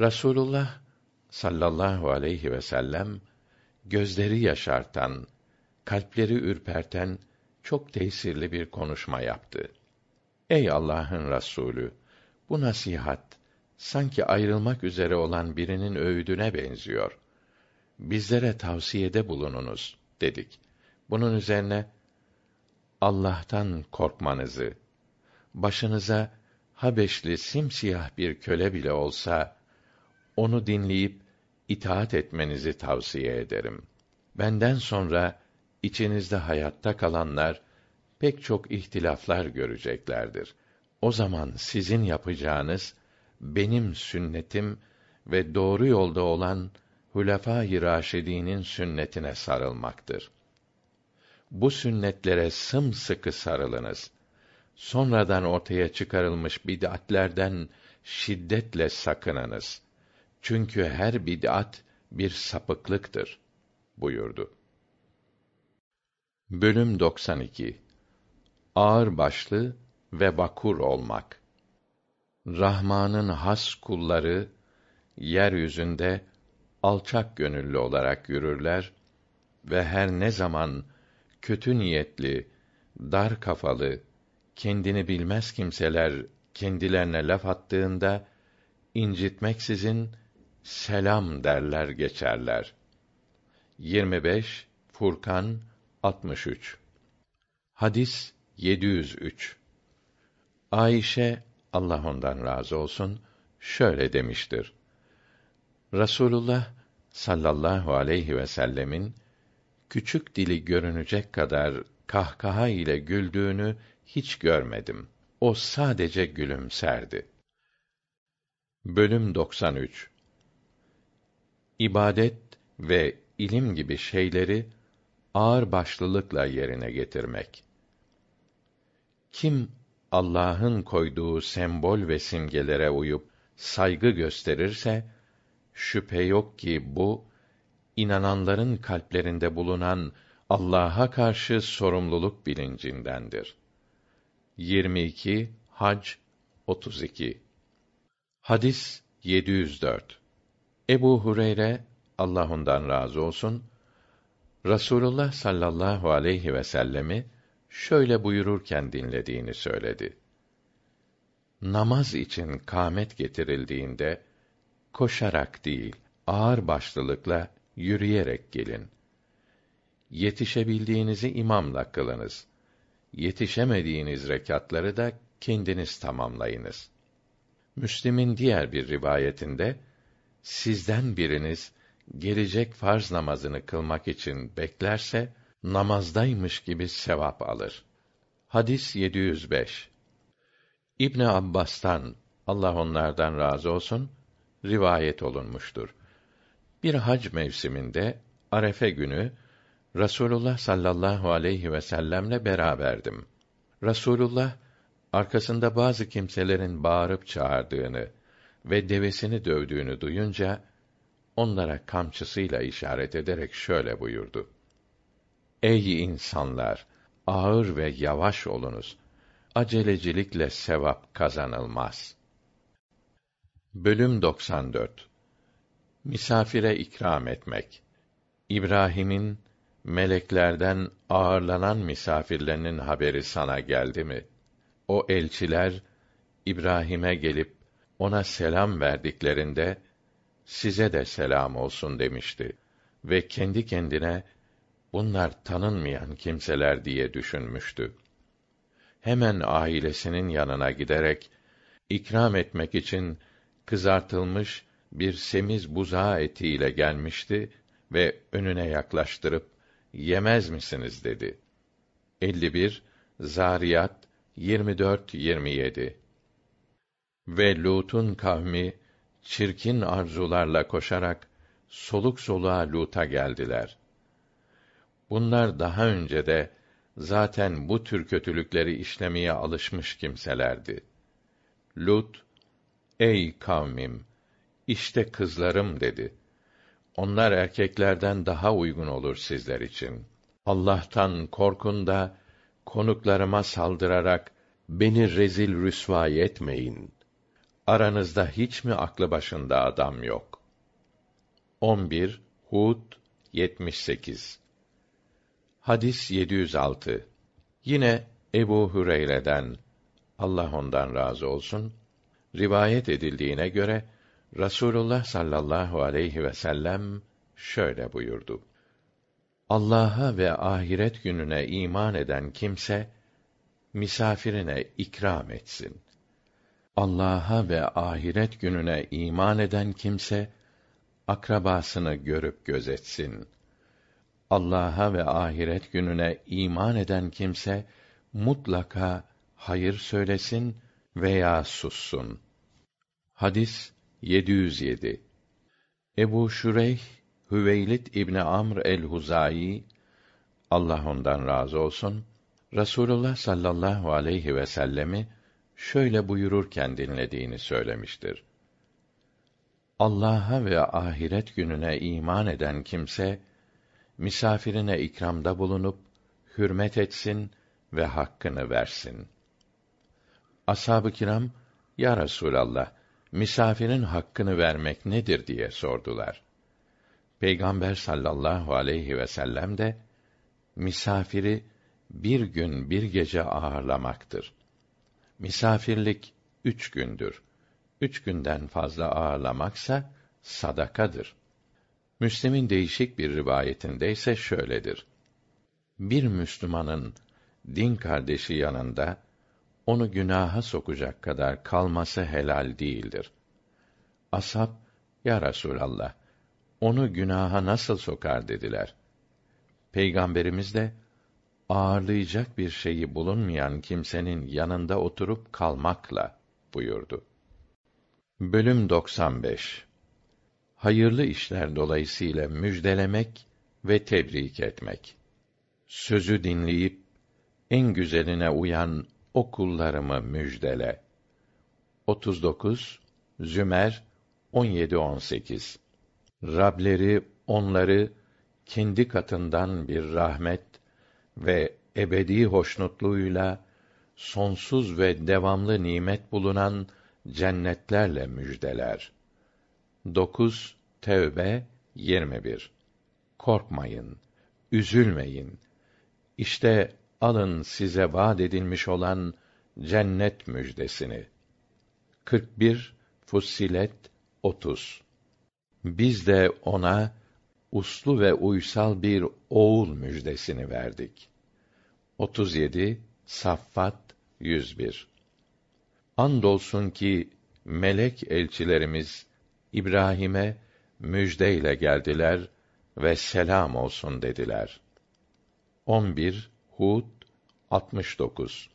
Rasulullah sallallahu aleyhi ve sellem gözleri yaşartan, kalpleri ürperten çok tesirli bir konuşma yaptı. Ey Allah'ın Resulü, bu nasihat sanki ayrılmak üzere olan birinin öğüdüne benziyor. Bizlere tavsiyede bulununuz dedik. Bunun üzerine Allah'tan korkmanızı, başınıza Habeşli simsiyah bir köle bile olsa onu dinleyip itaat etmenizi tavsiye ederim. Benden sonra içinizde hayatta kalanlar pek çok ihtilaflar göreceklerdir. O zaman sizin yapacağınız benim sünnetim ve doğru yolda olan Hulefâ-i Raşidî'nin sünnetine sarılmaktır. Bu sünnetlere sımsıkı sarılınız. Sonradan ortaya çıkarılmış bid'atlerden şiddetle sakınınız. Çünkü her bid'at bir sapıklıktır buyurdu. Bölüm 92 Ağır başlı ve bakur olmak. Rahman'ın has kulları yeryüzünde alçak gönüllü olarak yürürler ve her ne zaman kötü niyetli, dar kafalı, kendini bilmez kimseler kendilerine laf attığında incitmeksizin selam derler geçerler. 25 Furkan 63 Hadis 703 Ayşe Allah ondan razı olsun şöyle demiştir. Rasulullah sallallahu aleyhi ve sellemin küçük dili görünecek kadar kahkaha ile güldüğünü hiç görmedim. O sadece gülümserdi. Bölüm 93 İbadet ve ilim gibi şeyleri ağır başlılıkla yerine getirmek. Kim Allah'ın koyduğu sembol ve simgelere uyup saygı gösterirse şüphe yok ki bu inananların kalplerinde bulunan Allah'a karşı sorumluluk bilincindendir. 22 Hac 32 Hadis 704 Ebu Hureyre Allah ondan razı olsun Rasulullah sallallahu aleyhi ve sellemi şöyle buyururken dinlediğini söyledi. Namaz için kâmet getirildiğinde koşarak değil, ağır başlılıkla yürüyerek gelin. Yetişebildiğinizi imamla kılınız. Yetişemediğiniz rekatları da kendiniz tamamlayınız. Müslim'in diğer bir rivayetinde sizden biriniz gelecek farz namazını kılmak için beklerse namazdaymış gibi sevap alır. Hadis 705. İbn Abbas'tan Allah onlardan razı olsun rivayet olunmuştur. Bir hac mevsiminde Arefe günü Rasulullah sallallahu aleyhi ve sellemle beraberdim. Rasulullah arkasında bazı kimselerin bağırıp çağırdığını ve devesini dövdüğünü duyunca onlara kamçısıyla işaret ederek şöyle buyurdu: Ey insanlar, ağır ve yavaş olunuz. Acelecilikle sevap kazanılmaz. Bölüm 94 Misafire ikram etmek. İbrahim'in meleklerden ağırlanan misafirlerinin haberi sana geldi mi? O elçiler İbrahim'e gelip ona selam verdiklerinde size de selam olsun demişti ve kendi kendine bunlar tanınmayan kimseler diye düşünmüştü. Hemen ailesinin yanına giderek ikram etmek için kızartılmış bir semiz buzağı etiyle gelmişti ve önüne yaklaştırıp yemez misiniz dedi. 51 Zariyat 24 27 Ve Lut'un kavmi çirkin arzularla koşarak soluk soluğa Lut'a geldiler. Bunlar daha önce de zaten bu tür kötülükleri işlemeye alışmış kimselerdi. Lut, ey kavmim, işte kızlarım dedi. Onlar erkeklerden daha uygun olur sizler için. Allah'tan korkun da konuklarıma saldırarak beni rezil rüsvâ etmeyin. Aranızda hiç mi aklı başında adam yok? 11 Hud 78 Hadis 706 Yine Ebu Hüreyre'den Allah ondan razı olsun rivayet edildiğine göre Rasulullah sallallahu aleyhi ve sellem şöyle buyurdu. Allah'a ve ahiret gününe iman eden kimse misafirine ikram etsin. Allah'a ve ahiret gününe iman eden kimse akrabasını görüp gözetsin. Allah'a ve ahiret gününe iman eden kimse mutlaka hayır söylesin veya sussun. Hadis 707 Ebu Şureyh Hüveylid İbni Amr el-Huzayi Allah ondan razı olsun Rasulullah sallallahu aleyhi ve sellemi şöyle buyururken dinlediğini söylemiştir. Allah'a ve ahiret gününe iman eden kimse misafirine ikramda bulunup hürmet etsin ve hakkını versin. Ashab-ı kiram, Ya Resûlallah, misafirin hakkını vermek nedir diye sordular. Peygamber sallallahu aleyhi ve sellem de misafiri bir gün bir gece ağırlamaktır. Misafirlik üç gündür. Üç günden fazla ağırlamaksa sadakadır. Müslim'in değişik bir rivayetinde ise şöyledir. Bir Müslümanın din kardeşi yanında onu günaha sokacak kadar kalması helal değildir. Ashab, ya Resulallah, onu günaha nasıl sokar dediler. Peygamberimiz de, ağırlayacak bir şeyi bulunmayan kimsenin yanında oturup kalmakla buyurdu. Bölüm 95 Hayırlı işler dolayısıyla müjdelemek ve tebrik etmek. Sözü dinleyip en güzeline uyan o kullarımı müjdele. 39 Zümer 17 18 Rableri onları kendi katından bir rahmet ve ebedi hoşnutluğuyla sonsuz ve devamlı nimet bulunan cennetlerle müjdeler. 9 Tevbe 21 Korkmayın, üzülmeyin. İşte alın size vaad edilmiş olan cennet müjdesini. 41 Fussilet 30 Biz de ona uslu ve uysal bir oğul müjdesini verdik. 37 Saffat 101 Andolsun ki melek elçilerimiz İbrahim'e müjdeyle geldiler ve selam olsun dediler. 11 Hud 69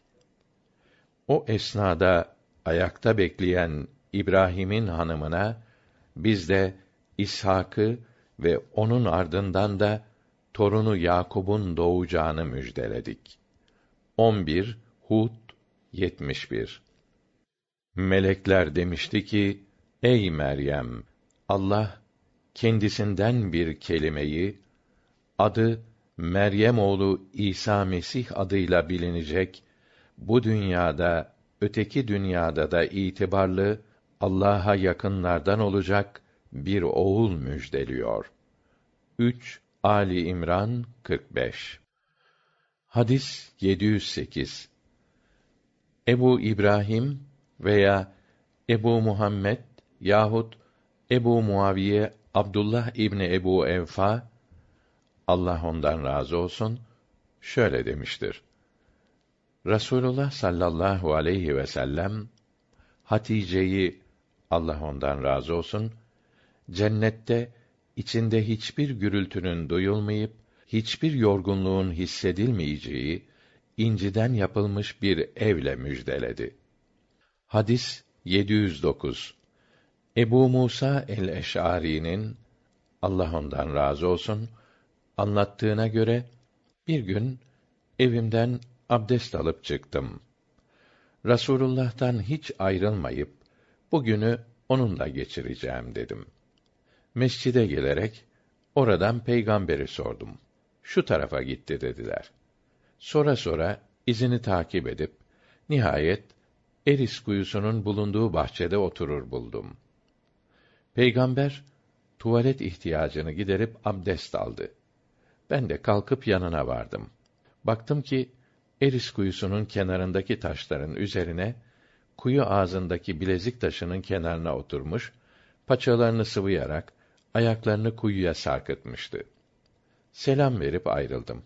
O esnada ayakta bekleyen İbrahim'in hanımına biz de İshak'ı ve onun ardından da torunu Yakub'un doğacağını müjdeledik. 11 Hud 71 Melekler demişti ki: Ey Meryem, Allah kendisinden bir kelimeyi adı Meryem oğlu İsa Mesih adıyla bilinecek bu dünyada öteki dünyada da itibarlı Allah'a yakınlardan olacak bir oğul müjdeliyor. 3 Ali İmran 45 Hadis 708 Ebu İbrahim veya Ebu Muhammed yahut Ebu Muaviye Abdullah İbni Ebu Evfa Allah ondan razı olsun şöyle demiştir. Rasulullah sallallahu aleyhi ve sellem Hatice'yi Allah ondan razı olsun cennette içinde hiçbir gürültünün duyulmayıp hiçbir yorgunluğun hissedilmeyeceği inciden yapılmış bir evle müjdeledi. Hadis 709. Ebu Musa el-Eş'ari'nin Allah ondan razı olsun anlattığına göre bir gün evimden abdest alıp çıktım. Rasulullah'tan hiç ayrılmayıp bugünü onunla geçireceğim dedim. Mescide gelerek oradan peygamberi sordum. Şu tarafa gitti dediler. Sonra sonra izini takip edip nihayet Eris kuyusunun bulunduğu bahçede oturur buldum. Peygamber tuvalet ihtiyacını giderip abdest aldı. Ben de kalkıp yanına vardım. Baktım ki Eris kuyusunun kenarındaki taşların üzerine kuyu ağzındaki bilezik taşının kenarına oturmuş, paçalarını sıvayarak ayaklarını kuyuya sarkıtmıştı. Selam verip ayrıldım.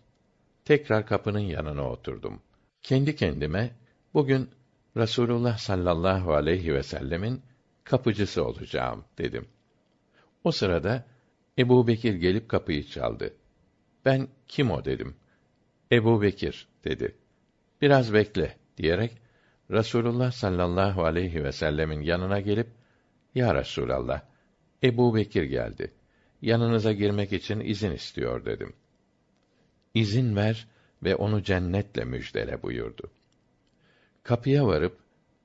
Tekrar kapının yanına oturdum. Kendi kendime bugün Rasulullah sallallahu aleyhi ve sellemin kapıcısı olacağım dedim. O sırada Ebu Bekir gelip kapıyı çaldı. Ben kim o dedim. Ebu Bekir dedi. Biraz bekle diyerek Rasulullah sallallahu aleyhi ve sellemin yanına gelip Ya Resulallah Ebu Bekir geldi. Yanınıza girmek için izin istiyor dedim. İzin ver ve onu cennetle müjdele buyurdu. Kapıya varıp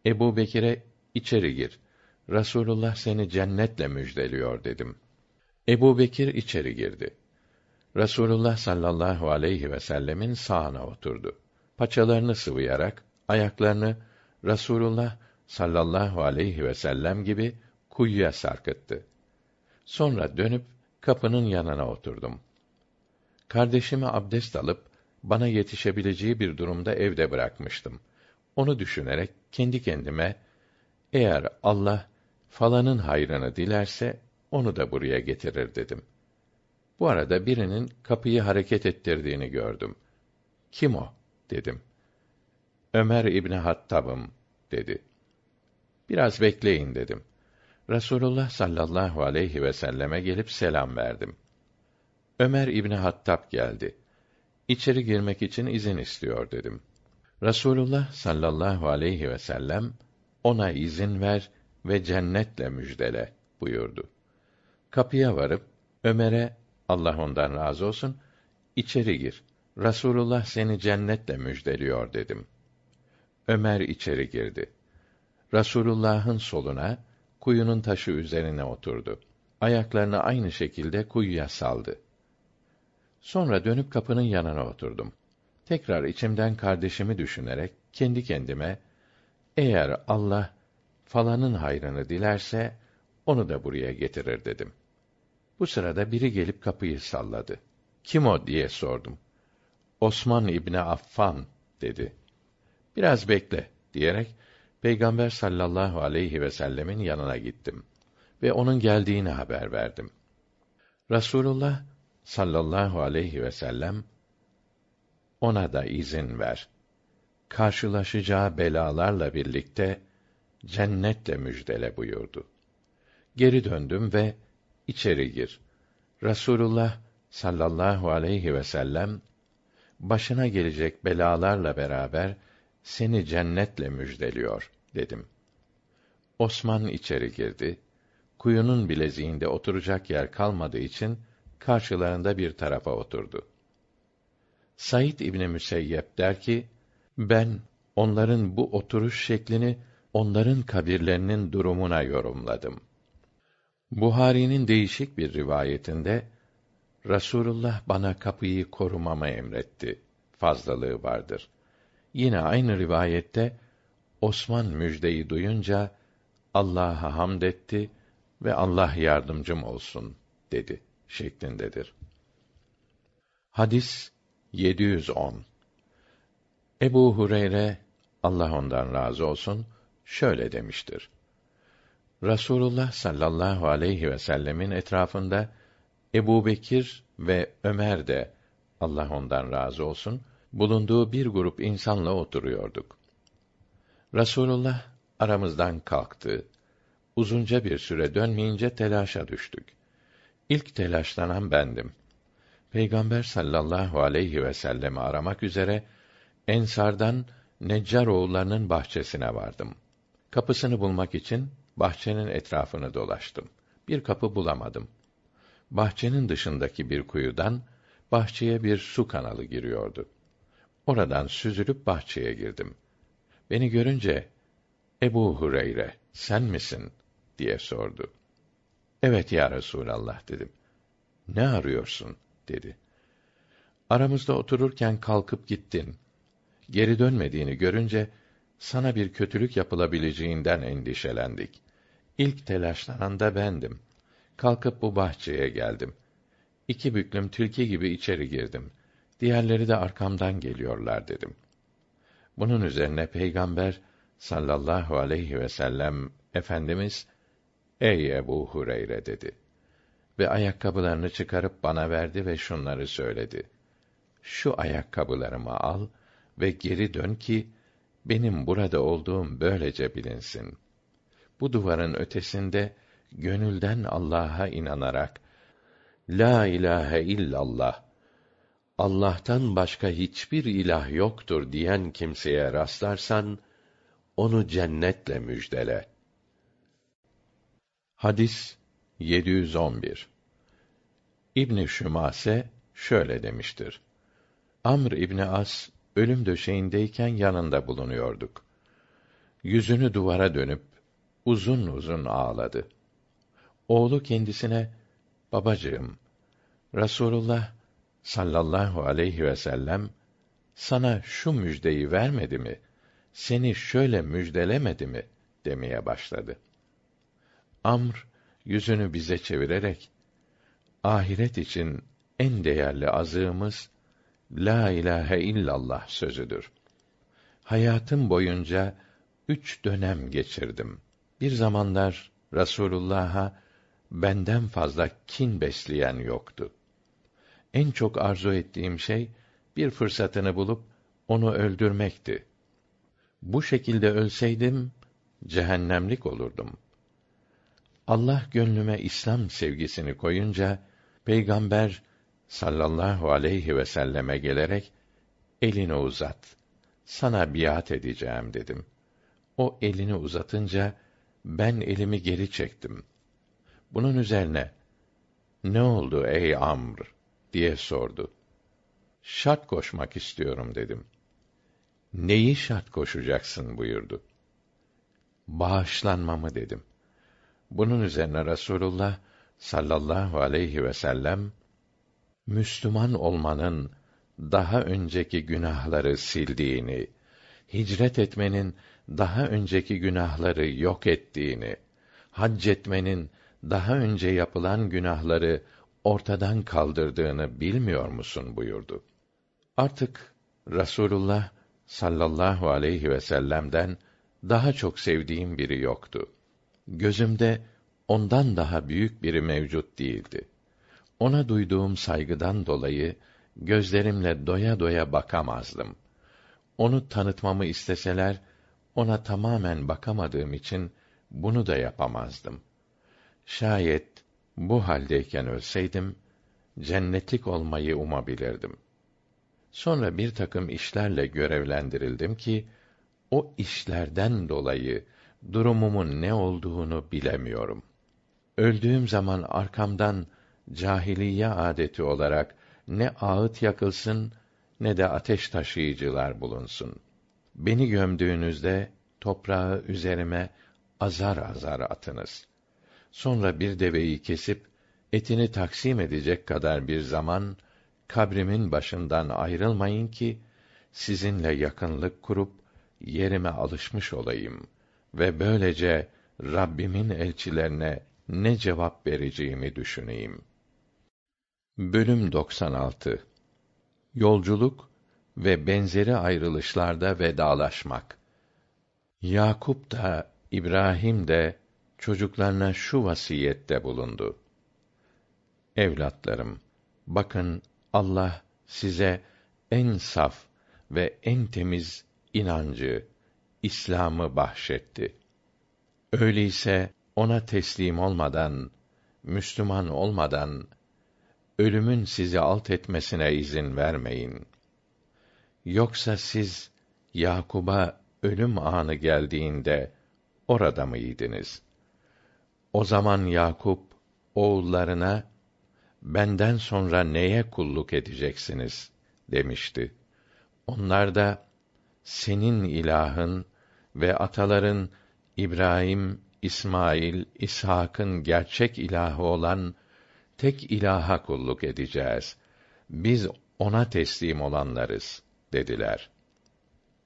Ebu Bekir'e içeri gir. Rasulullah seni cennetle müjdeliyor dedim. Ebu Bekir içeri girdi. Rasulullah sallallahu aleyhi ve sellemin sağına oturdu. Paçalarını sıvayarak ayaklarını Rasulullah sallallahu aleyhi ve sellem gibi kuyuya sarkıttı. Sonra dönüp kapının yanına oturdum. Kardeşimi abdest alıp bana yetişebileceği bir durumda evde bırakmıştım. Onu düşünerek kendi kendime eğer Allah falanın hayrını dilerse onu da buraya getirir dedim. Bu arada birinin kapıyı hareket ettirdiğini gördüm. Kim o? dedim. Ömer İbni Hattab'ım dedi. Biraz bekleyin dedim. Resulullah sallallahu aleyhi ve selleme gelip selam verdim. Ömer İbni Hattab geldi. İçeri girmek için izin istiyor dedim. Resulullah sallallahu aleyhi ve sellem ona izin ver ve cennetle müjdele buyurdu. Kapıya varıp Ömer'e Allah ondan razı olsun içeri gir. Rasulullah seni cennetle müjdeliyor dedim. Ömer içeri girdi. Rasulullah'ın soluna kuyunun taşı üzerine oturdu. Ayaklarını aynı şekilde kuyuya saldı. Sonra dönüp kapının yanına oturdum. Tekrar içimden kardeşimi düşünerek kendi kendime eğer Allah falanın hayrını dilerse onu da buraya getirir dedim. Bu sırada biri gelip kapıyı salladı. Kim o diye sordum. Osman İbni Affan dedi. Biraz bekle diyerek Peygamber sallallahu aleyhi ve sellemin yanına gittim ve onun geldiğini haber verdim. Rasulullah sallallahu aleyhi ve sellem ona da izin ver. Karşılaşacağı belalarla birlikte cennetle müjdele buyurdu. Geri döndüm ve içeri gir. Rasulullah sallallahu aleyhi ve sellem başına gelecek belalarla beraber seni cennetle müjdeliyor dedim. Osman içeri girdi. Kuyunun bileziğinde oturacak yer kalmadığı için karşılarında bir tarafa oturdu. Said İbni Müseyyep der ki, ben onların bu oturuş şeklini onların kabirlerinin durumuna yorumladım. Buhari'nin değişik bir rivayetinde Rasulullah bana kapıyı korumama emretti. Fazlalığı vardır. Yine aynı rivayette Osman müjdeyi duyunca Allah'a hamd etti ve Allah yardımcım olsun dedi şeklindedir. Hadis 710 Ebu Hureyre Allah ondan razı olsun şöyle demiştir. Rasulullah sallallahu aleyhi ve sellemin etrafında Ebu Bekir ve Ömer de Allah ondan razı olsun bulunduğu bir grup insanla oturuyorduk. Rasulullah aramızdan kalktı. Uzunca bir süre dönmeyince telaşa düştük. İlk telaşlanan bendim. Peygamber sallallahu aleyhi ve sellemi aramak üzere Ensardan Neccar oğullarının bahçesine vardım. Kapısını bulmak için bahçenin etrafını dolaştım. Bir kapı bulamadım. Bahçenin dışındaki bir kuyudan bahçeye bir su kanalı giriyordu. Oradan süzülüp bahçeye girdim. Beni görünce Ebu Hureyre sen misin diye sordu. Evet ya Resulallah dedim. Ne arıyorsun dedi. Aramızda otururken kalkıp gittin. Geri dönmediğini görünce sana bir kötülük yapılabileceğinden endişelendik. İlk telaşlanan da bendim. Kalkıp bu bahçeye geldim. İki büklüm tilki gibi içeri girdim. Diğerleri de arkamdan geliyorlar dedim. Bunun üzerine Peygamber sallallahu aleyhi ve sellem efendimiz Ey Ebu Hureyre dedi. Ve ayakkabılarını çıkarıp bana verdi ve şunları söyledi. Şu ayakkabılarımı al ve geri dön ki benim burada olduğum böylece bilinsin. Bu duvarın ötesinde gönülden Allah'a inanarak la ilahe illallah Allah'tan başka hiçbir ilah yoktur diyen kimseye rastlarsan onu cennetle müjdele. Hadis 711. İbn Şümase şöyle demiştir. Amr İbni As ölüm döşeğindeyken yanında bulunuyorduk. Yüzünü duvara dönüp uzun uzun ağladı. Oğlu kendisine babacığım Rasulullah sallallahu aleyhi ve sellem sana şu müjdeyi vermedi mi? Seni şöyle müjdelemedi mi? demeye başladı. Amr yüzünü bize çevirerek ahiret için en değerli azığımız la ilahe illallah sözüdür. Hayatım boyunca üç dönem geçirdim. Bir zamanlar Rasulullah'a benden fazla kin besleyen yoktu. En çok arzu ettiğim şey bir fırsatını bulup onu öldürmekti. Bu şekilde ölseydim cehennemlik olurdum. Allah gönlüme İslam sevgisini koyunca peygamber sallallahu aleyhi ve selleme gelerek elini uzat. Sana biat edeceğim dedim. O elini uzatınca ben elimi geri çektim. Bunun üzerine ne oldu ey Amr diye sordu. Şart koşmak istiyorum dedim. Neyi şart koşacaksın buyurdu. Bağışlanmamı dedim. Bunun üzerine Rasulullah sallallahu aleyhi ve sellem Müslüman olmanın daha önceki günahları sildiğini, hicret etmenin daha önceki günahları yok ettiğini, hac etmenin daha önce yapılan günahları ortadan kaldırdığını bilmiyor musun buyurdu. Artık Rasulullah sallallahu aleyhi ve sellem'den daha çok sevdiğim biri yoktu. Gözümde ondan daha büyük biri mevcut değildi. Ona duyduğum saygıdan dolayı gözlerimle doya doya bakamazdım. Onu tanıtmamı isteseler ona tamamen bakamadığım için bunu da yapamazdım. Şayet bu haldeyken ölseydim cennetlik olmayı umabilirdim. Sonra bir takım işlerle görevlendirildim ki o işlerden dolayı durumumun ne olduğunu bilemiyorum. Öldüğüm zaman arkamdan cahiliye adeti olarak ne ağıt yakılsın ne de ateş taşıyıcılar bulunsun. Beni gömdüğünüzde toprağı üzerime azar azar atınız. Sonra bir deveyi kesip etini taksim edecek kadar bir zaman kabrimin başından ayrılmayın ki sizinle yakınlık kurup yerime alışmış olayım ve böylece Rabbimin elçilerine ne cevap vereceğimi düşüneyim. Bölüm 96 Yolculuk ve benzeri ayrılışlarda vedalaşmak. Yakup da İbrahim de çocuklarına şu vasiyette bulundu. Evlatlarım, bakın Allah size en saf ve en temiz inancı, İslam'ı bahşetti. Öyleyse ona teslim olmadan, Müslüman olmadan ölümün sizi alt etmesine izin vermeyin. Yoksa siz Yakub'a ölüm anı geldiğinde orada mıydınız? O zaman Yakup oğullarına benden sonra neye kulluk edeceksiniz demişti. Onlar da senin ilahın ve ataların İbrahim, İsmail, İshak'ın gerçek ilahı olan tek ilaha kulluk edeceğiz. Biz ona teslim olanlarız dediler.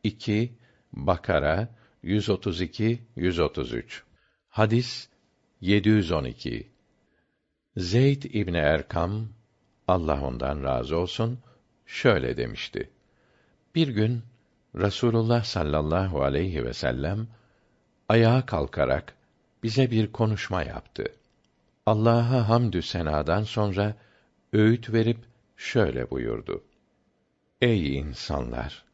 2 Bakara 132 133 Hadis 712 Zeyd İbni Erkam Allah ondan razı olsun şöyle demişti. Bir gün Rasulullah sallallahu aleyhi ve sellem ayağa kalkarak bize bir konuşma yaptı. Allah'a hamdü senadan sonra öğüt verip şöyle buyurdu. Ey insanlar!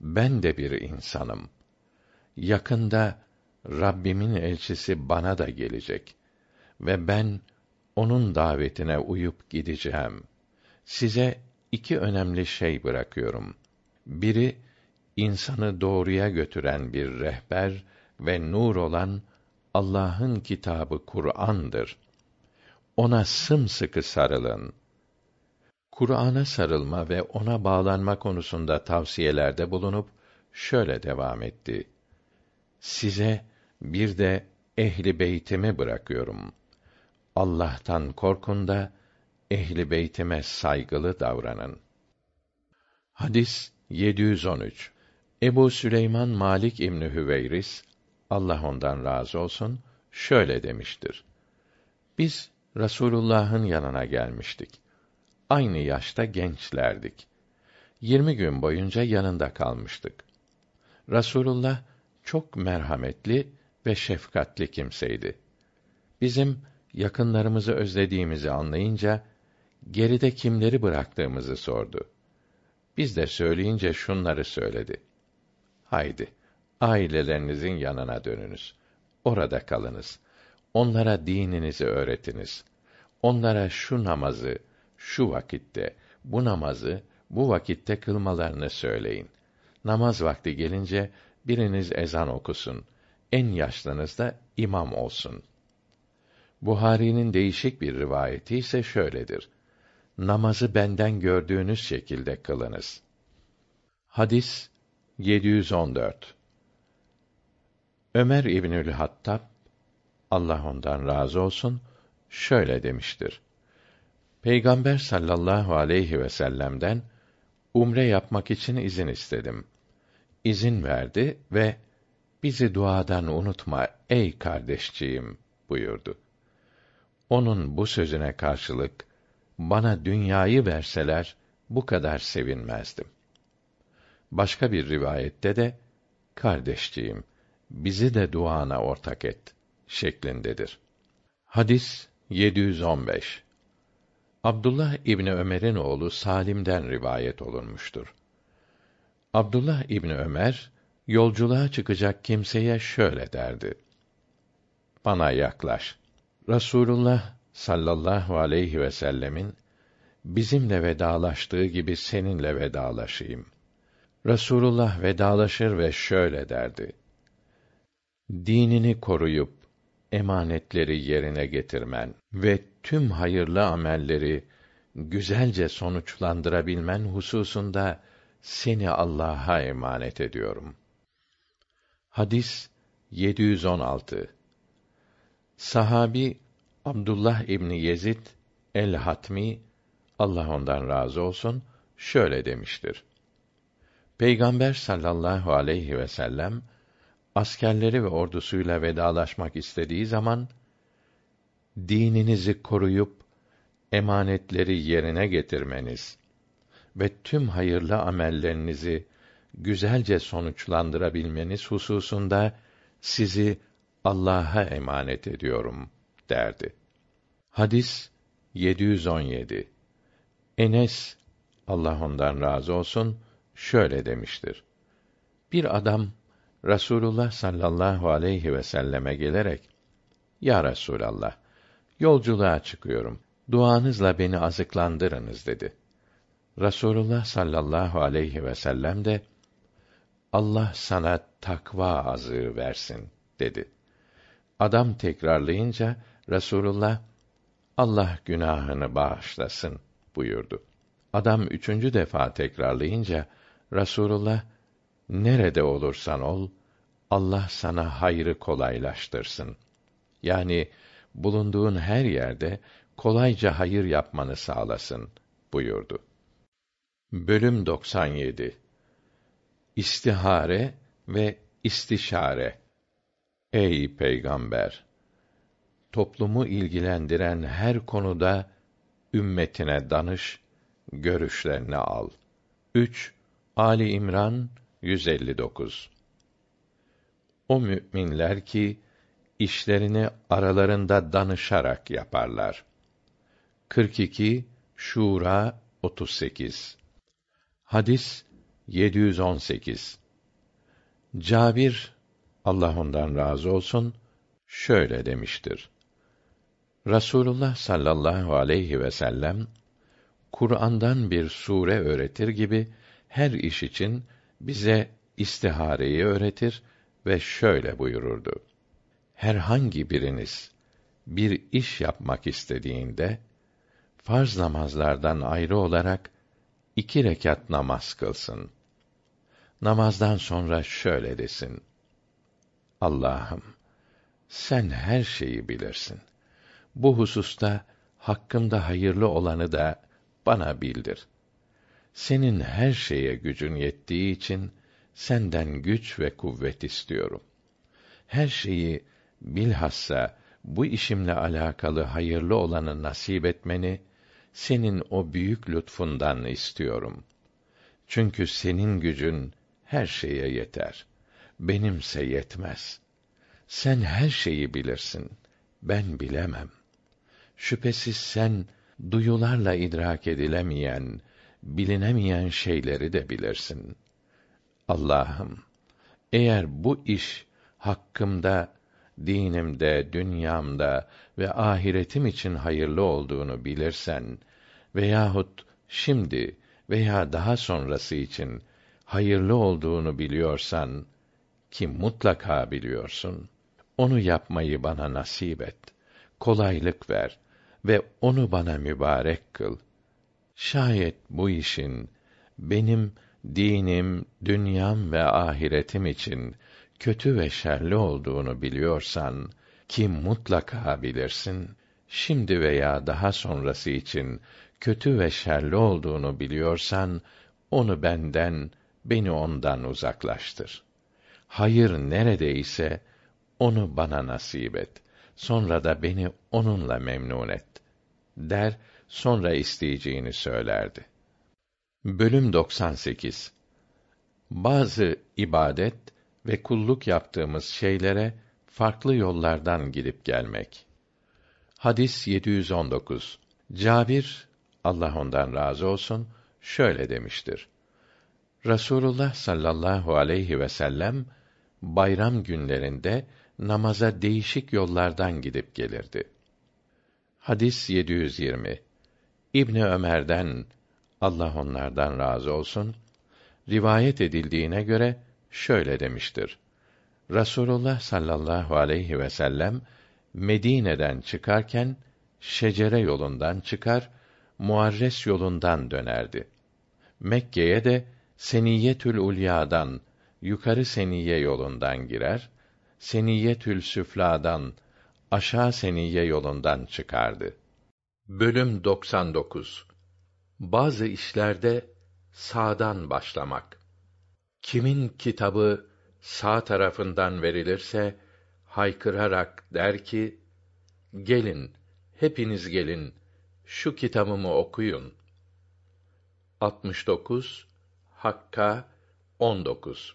Ben de bir insanım. Yakında Rabbimin elçisi bana da gelecek ve ben onun davetine uyup gideceğim. Size iki önemli şey bırakıyorum. Biri insanı doğruya götüren bir rehber ve nur olan Allah'ın kitabı Kur'an'dır. Ona sımsıkı sarılın. Kur'an'a sarılma ve ona bağlanma konusunda tavsiyelerde bulunup şöyle devam etti. Size bir de ehli beytimi bırakıyorum. Allah'tan korkun da ehli beytime saygılı davranın. Hadis 713. Ebu Süleyman Malik İbni Hüveyris Allah ondan razı olsun şöyle demiştir. Biz Rasulullah'ın yanına gelmiştik. Aynı yaşta gençlerdik. Yirmi gün boyunca yanında kalmıştık. Rasulullah çok merhametli ve şefkatli kimseydi. Bizim yakınlarımızı özlediğimizi anlayınca geride kimleri bıraktığımızı sordu. Biz de söyleyince şunları söyledi. Haydi, ailelerinizin yanına dönünüz. Orada kalınız. Onlara dininizi öğretiniz. Onlara şu namazı, şu vakitte, bu namazı, bu vakitte kılmalarını söyleyin. Namaz vakti gelince biriniz ezan okusun. En yaşlınız da imam olsun. Buhari'nin değişik bir rivayeti ise şöyledir. Namazı benden gördüğünüz şekilde kılınız. Hadis 714 Ömer İbnül Hattab Allah ondan razı olsun şöyle demiştir. Peygamber sallallahu aleyhi ve sellem'den umre yapmak için izin istedim. İzin verdi ve bizi duadan unutma ey kardeşciğim buyurdu. Onun bu sözüne karşılık bana dünyayı verseler bu kadar sevinmezdim. Başka bir rivayette de kardeşciğim bizi de duana ortak et şeklindedir. Hadis 715 Abdullah İbni Ömer'in oğlu Salim'den rivayet olunmuştur. Abdullah İbni Ömer yolculuğa çıkacak kimseye şöyle derdi: Bana yaklaş. Rasulullah sallallahu aleyhi ve sellemin bizimle vedalaştığı gibi seninle vedalaşayım. Rasulullah vedalaşır ve şöyle derdi: Dinini koruyup emanetleri yerine getirmen ve tüm hayırlı amelleri güzelce sonuçlandırabilmen hususunda seni Allah'a emanet ediyorum. Hadis 716 Sahabi Abdullah İbni Yezid el-Hatmi Allah ondan razı olsun şöyle demiştir. Peygamber sallallahu aleyhi ve sellem askerleri ve ordusuyla vedalaşmak istediği zaman dininizi koruyup emanetleri yerine getirmeniz ve tüm hayırlı amellerinizi güzelce sonuçlandırabilmeniz hususunda sizi Allah'a emanet ediyorum derdi. Hadis 717. Enes Allah ondan razı olsun şöyle demiştir. Bir adam Rasulullah sallallahu aleyhi ve selleme gelerek Ya Resulallah yolculuğa çıkıyorum. Duanızla beni azıklandırınız dedi. Rasulullah sallallahu aleyhi ve sellem de Allah sana takva azığı versin dedi. Adam tekrarlayınca Rasulullah Allah günahını bağışlasın buyurdu. Adam üçüncü defa tekrarlayınca Rasulullah nerede olursan ol Allah sana hayrı kolaylaştırsın. Yani bulunduğun her yerde kolayca hayır yapmanı sağlasın buyurdu. Bölüm 97 İstihare ve istişare Ey peygamber toplumu ilgilendiren her konuda ümmetine danış, görüşlerini al. 3 Ali İmran 159 O müminler ki işlerini aralarında danışarak yaparlar. 42 Şura 38 Hadis 718 Cabir Allah ondan razı olsun şöyle demiştir. Rasulullah sallallahu aleyhi ve sellem Kur'an'dan bir sure öğretir gibi her iş için bize istihareyi öğretir ve şöyle buyururdu. Herhangi biriniz bir iş yapmak istediğinde farz namazlardan ayrı olarak iki rekat namaz kılsın. Namazdan sonra şöyle desin. Allah'ım, sen her şeyi bilirsin. Bu hususta hakkımda hayırlı olanı da bana bildir. Senin her şeye gücün yettiği için senden güç ve kuvvet istiyorum. Her şeyi bilhassa bu işimle alakalı hayırlı olanı nasip etmeni senin o büyük lütfundan istiyorum. Çünkü senin gücün her şeye yeter. Benimse yetmez. Sen her şeyi bilirsin. Ben bilemem. Şüphesiz sen duyularla idrak edilemeyen, bilinemeyen şeyleri de bilirsin. Allah'ım, eğer bu iş hakkımda, dinimde, dünyamda ve ahiretim için hayırlı olduğunu bilirsen veyahut şimdi veya daha sonrası için hayırlı olduğunu biliyorsan ki mutlaka biliyorsun onu yapmayı bana nasip et kolaylık ver ve onu bana mübarek kıl. Şayet bu işin benim dinim dünyam ve ahiretim için kötü ve şerli olduğunu biliyorsan ki mutlaka bilirsin? Şimdi veya daha sonrası için kötü ve şerli olduğunu biliyorsan onu benden beni ondan uzaklaştır. Hayır neredeyse onu bana nasip et. Sonra da beni onunla memnun et der sonra isteyeceğini söylerdi. Bölüm 98 bazı ibadet ve kulluk yaptığımız şeylere farklı yollardan gidip gelmek. Hadis 719 cabir allah ondan razı olsun şöyle demiştir. Rasulullah sallallahu aleyhi vsellem bayram günlerinde namaza değişik yollardan gidip gelirdi. Hadis 720 ibni ömer'den allah onlardan razı olsun rivayet edildiğine göre şöyle demiştir. Rasulullah sallallahu aleyhi vsellem medine'den çıkarken şecere yolundan çıkar muarres yolundan dönerdi. Mekke'ye de seniyetül ulya'dan yukarı seniye yolundan girer seniyetül süfla'dan aşağı seniye yolundan çıkardı. Bölüm 99 bazı işlerde sağdan başlamak kimin kitabı sağ tarafından verilirse haykırarak der ki gelin hepiniz gelin şu kitabımı okuyun 69 Hakka 19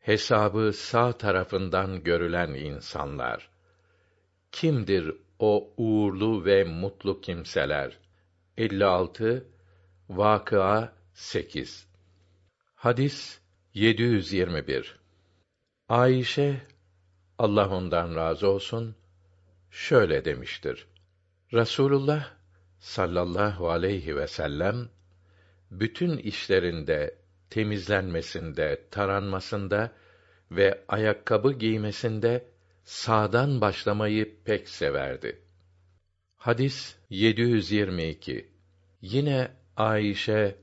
hesabı sağ tarafından görülen insanlar. Kimdir o uğurlu ve mutlu kimseler? 56 Vakıa 8 Hadis 721 Ayşe Allah ondan razı olsun şöyle demiştir. Rasulullah sallallahu aleyhi ve sellem bütün işlerinde temizlenmesinde, taranmasında ve ayakkabı giymesinde sağdan başlamayı pek severdi. Hadis 722. Yine Ayşe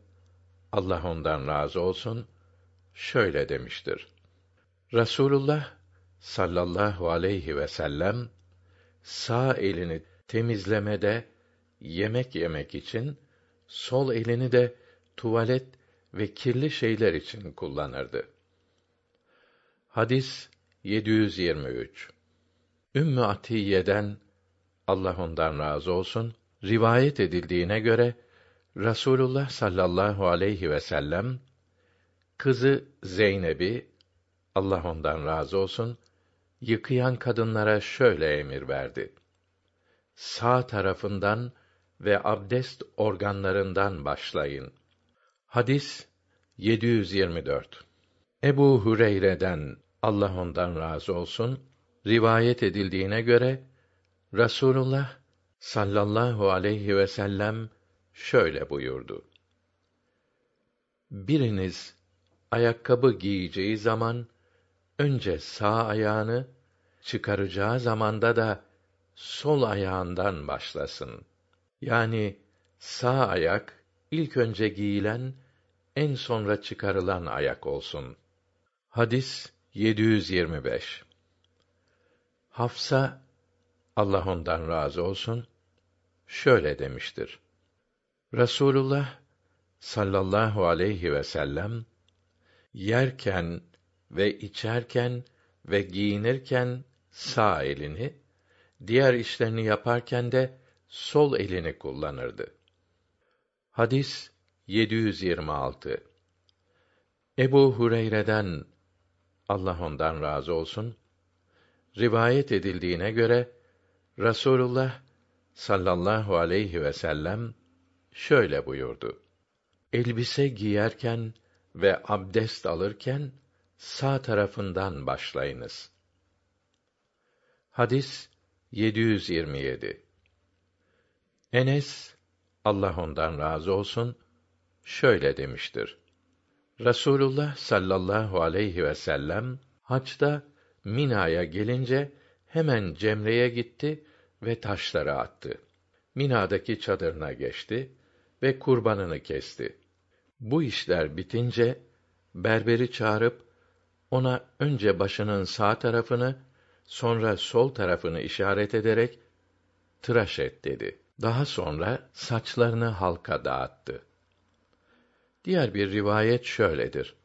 Allah ondan razı olsun şöyle demiştir. Rasulullah sallallahu aleyhi ve sellem sağ elini temizlemede yemek yemek için sol elini de tuvalet ve kirli şeyler için kullanırdı. Hadis 723. Ümmü Atiye'den Allah ondan razı olsun rivayet edildiğine göre Rasulullah sallallahu aleyhi ve sellem kızı Zeynep'i Allah ondan razı olsun yıkayan kadınlara şöyle emir verdi. Sağ tarafından ve abdest organlarından başlayın. Hadis 724. Ebu Hureyre'den Allah ondan razı olsun rivayet edildiğine göre Rasulullah sallallahu aleyhi ve sellem şöyle buyurdu. Biriniz ayakkabı giyeceği zaman önce sağ ayağını çıkaracağı zamanda da sol ayağından başlasın. Yani sağ ayak ilk önce giyilen en sonra çıkarılan ayak olsun. Hadis 725. Hafsa Allah ondan razı olsun şöyle demiştir. Rasulullah sallallahu aleyhi ve sellem yerken ve içerken ve giyinirken sağ elini, diğer işlerini yaparken de sol elini kullanırdı. Hadis 726 Ebu Hureyre'den Allah ondan razı olsun rivayet edildiğine göre Rasulullah sallallahu aleyhi ve sellem şöyle buyurdu. Elbise giyerken ve abdest alırken sağ tarafından başlayınız. Hadis 727 Enes Allah ondan razı olsun şöyle demiştir. Rasulullah sallallahu aleyhi ve sellem haçta Mina'ya gelince hemen Cemre'ye gitti ve taşları attı. Mina'daki çadırına geçti ve kurbanını kesti. Bu işler bitince berberi çağırıp ona önce başının sağ tarafını sonra sol tarafını işaret ederek tıraş et dedi. Daha sonra saçlarını halka dağıttı. Diğer bir rivayet şöyledir.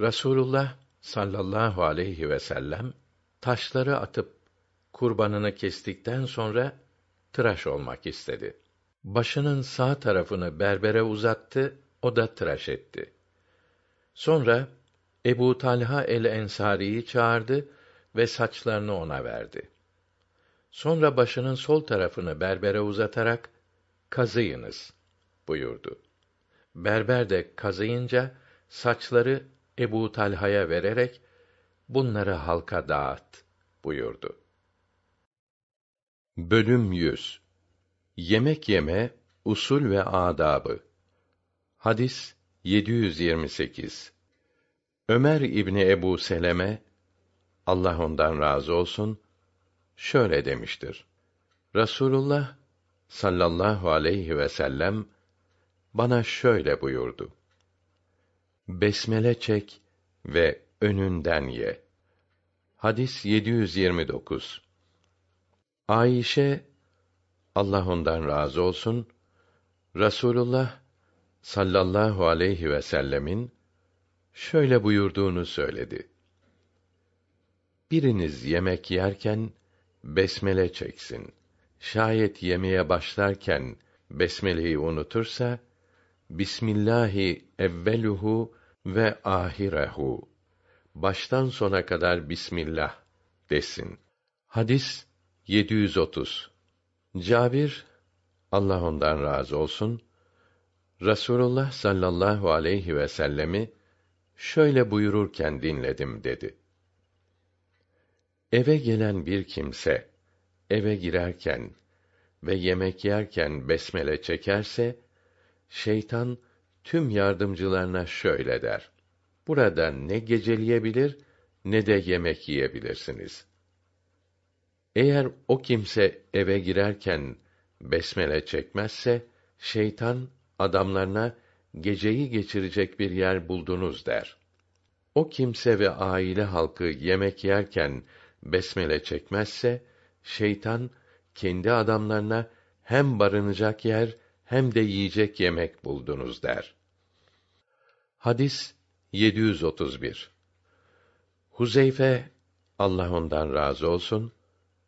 Rasulullah sallallahu aleyhi ve sellem taşları atıp kurbanını kestikten sonra tıraş olmak istedi. Başının sağ tarafını berbere uzattı, o da tıraş etti. Sonra Ebu Talha el-Ensari'yi çağırdı ve saçlarını ona verdi. Sonra başının sol tarafını berbere uzatarak kazıyınız buyurdu. Berber de kazıyınca saçları Ebu Talha'ya vererek bunları halka dağıt buyurdu. Bölüm 100 Yemek yeme usul ve adabı. Hadis 728. Ömer İbni Ebu Seleme Allah ondan razı olsun şöyle demiştir. Rasulullah sallallahu aleyhi ve sellem bana şöyle buyurdu. Besmele çek ve önünden ye. Hadis 729. Ayşe Allah ondan razı olsun Rasulullah sallallahu aleyhi ve sellemin şöyle buyurduğunu söyledi. Biriniz yemek yerken besmele çeksin. Şayet yemeye başlarken besmeleyi unutursa Bismillahi evveluhu ve ahirehu. baştan sona kadar Bismillah desin. Hadis 730. Cabir Allah ondan razı olsun Rasulullah sallallahu aleyhi ve sellemi şöyle buyururken dinledim dedi. Eve gelen bir kimse eve girerken ve yemek yerken besmele çekerse şeytan tüm yardımcılarına şöyle der: Burada ne geceleyebilir ne de yemek yiyebilirsiniz. Eğer o kimse eve girerken besmele çekmezse şeytan adamlarına geceyi geçirecek bir yer buldunuz der. O kimse ve aile halkı yemek yerken besmele çekmezse şeytan kendi adamlarına hem barınacak yer hem de yiyecek yemek buldunuz der. Hadis 731. Huzeyfe Allah ondan razı olsun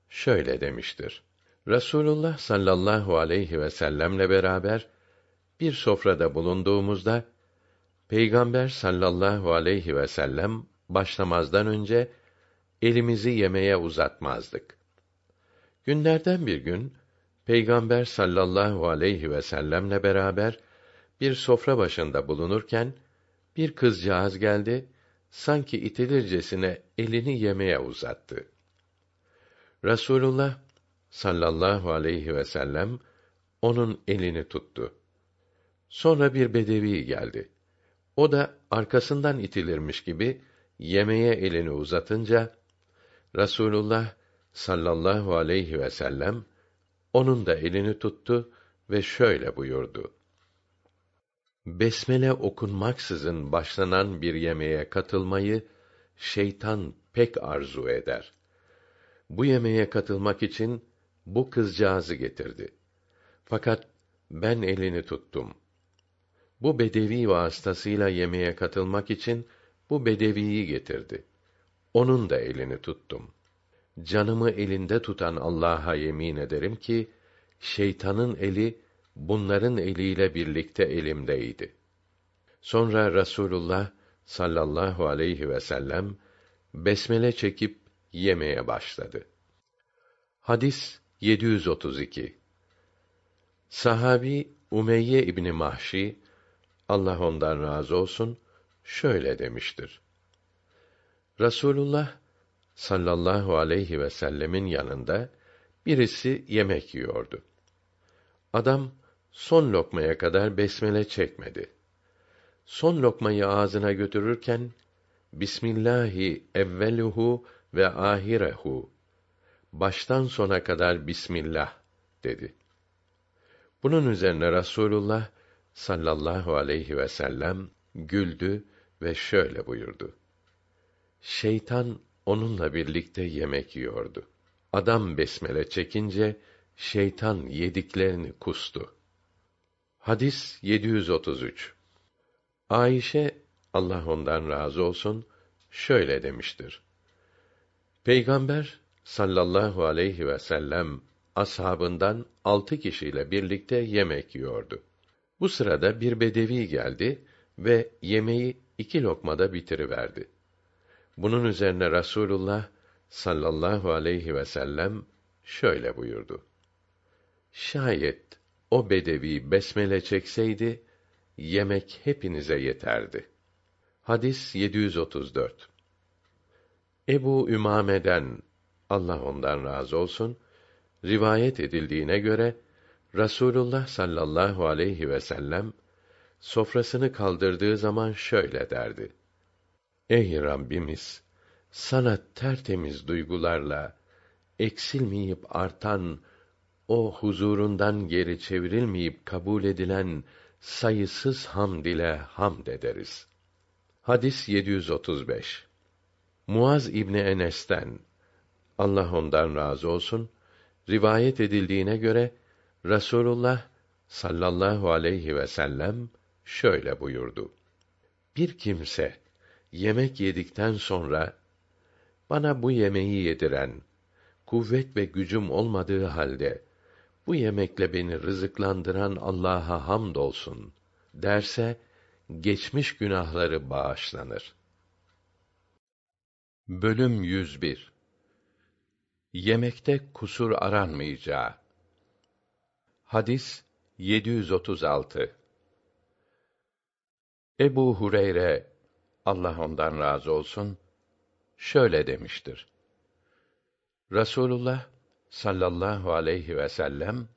şöyle demiştir. Resulullah sallallahu aleyhi ve sellemle beraber bir sofrada bulunduğumuzda Peygamber sallallahu aleyhi ve sellem başlamazdan önce elimizi yemeye uzatmazdık. Günlerden bir gün Peygamber sallallahu aleyhi ve sellemle beraber bir sofra başında bulunurken bir kızcağız geldi, sanki itilircesine elini yemeye uzattı. Rasulullah sallallahu aleyhi ve sellem onun elini tuttu. Sonra bir bedevi geldi. O da arkasından itilirmiş gibi yemeğe elini uzatınca Rasulullah sallallahu aleyhi ve sellem onun da elini tuttu ve şöyle buyurdu. Besmele okunmaksızın başlanan bir yemeğe katılmayı şeytan pek arzu eder. Bu yemeğe katılmak için bu kızcağızı getirdi. Fakat ben elini tuttum. Bu bedevi vasıtasıyla yemeğe katılmak için bu bedeviyi getirdi. Onun da elini tuttum. Canımı elinde tutan Allah'a yemin ederim ki şeytanın eli bunların eliyle birlikte elimdeydi. Sonra Rasulullah sallallahu aleyhi ve sellem besmele çekip yemeye başladı. Hadis 732. Sahabi Umeyye İbni Mahşi Allah ondan razı olsun şöyle demiştir. Rasulullah sallallahu aleyhi ve sellemin yanında birisi yemek yiyordu. Adam son lokmaya kadar besmele çekmedi. Son lokmayı ağzına götürürken Bismillahi evveluhu ve ahirehu baştan sona kadar bismillah dedi. Bunun üzerine Rasulullah sallallahu aleyhi ve sellem güldü ve şöyle buyurdu. Şeytan onunla birlikte yemek yiyordu. Adam besmele çekince şeytan yediklerini kustu. Hadis 733. Ayşe Allah ondan razı olsun şöyle demiştir. Peygamber sallallahu aleyhi ve sellem ashabından altı kişiyle birlikte yemek yiyordu. Bu sırada bir bedevi geldi ve yemeği iki lokmada bitiriverdi. Bunun üzerine Rasulullah sallallahu aleyhi ve sellem şöyle buyurdu. Şayet o bedevi besmele çekseydi yemek hepinize yeterdi. Hadis 734. Ebu Ümame'den Allah ondan razı olsun rivayet edildiğine göre Rasulullah sallallahu aleyhi ve sellem sofrasını kaldırdığı zaman şöyle derdi: Ey Rabbimiz, sana tertemiz duygularla eksilmeyip artan o huzurundan geri çevrilmeyip kabul edilen sayısız hamd ile hamd ederiz. Hadis 735. Muaz İbni Enes'ten Allah ondan razı olsun rivayet edildiğine göre Rasulullah sallallahu aleyhi ve sellem şöyle buyurdu. Bir kimse yemek yedikten sonra bana bu yemeği yediren kuvvet ve gücüm olmadığı halde bu yemekle beni rızıklandıran Allah'a hamdolsun derse geçmiş günahları bağışlanır. Bölüm 101 Yemekte kusur aranmayacağı. Hadis 736 Ebu Hureyre Allah ondan razı olsun şöyle demiştir. Rasulullah sallallahu aleyhi ve sellem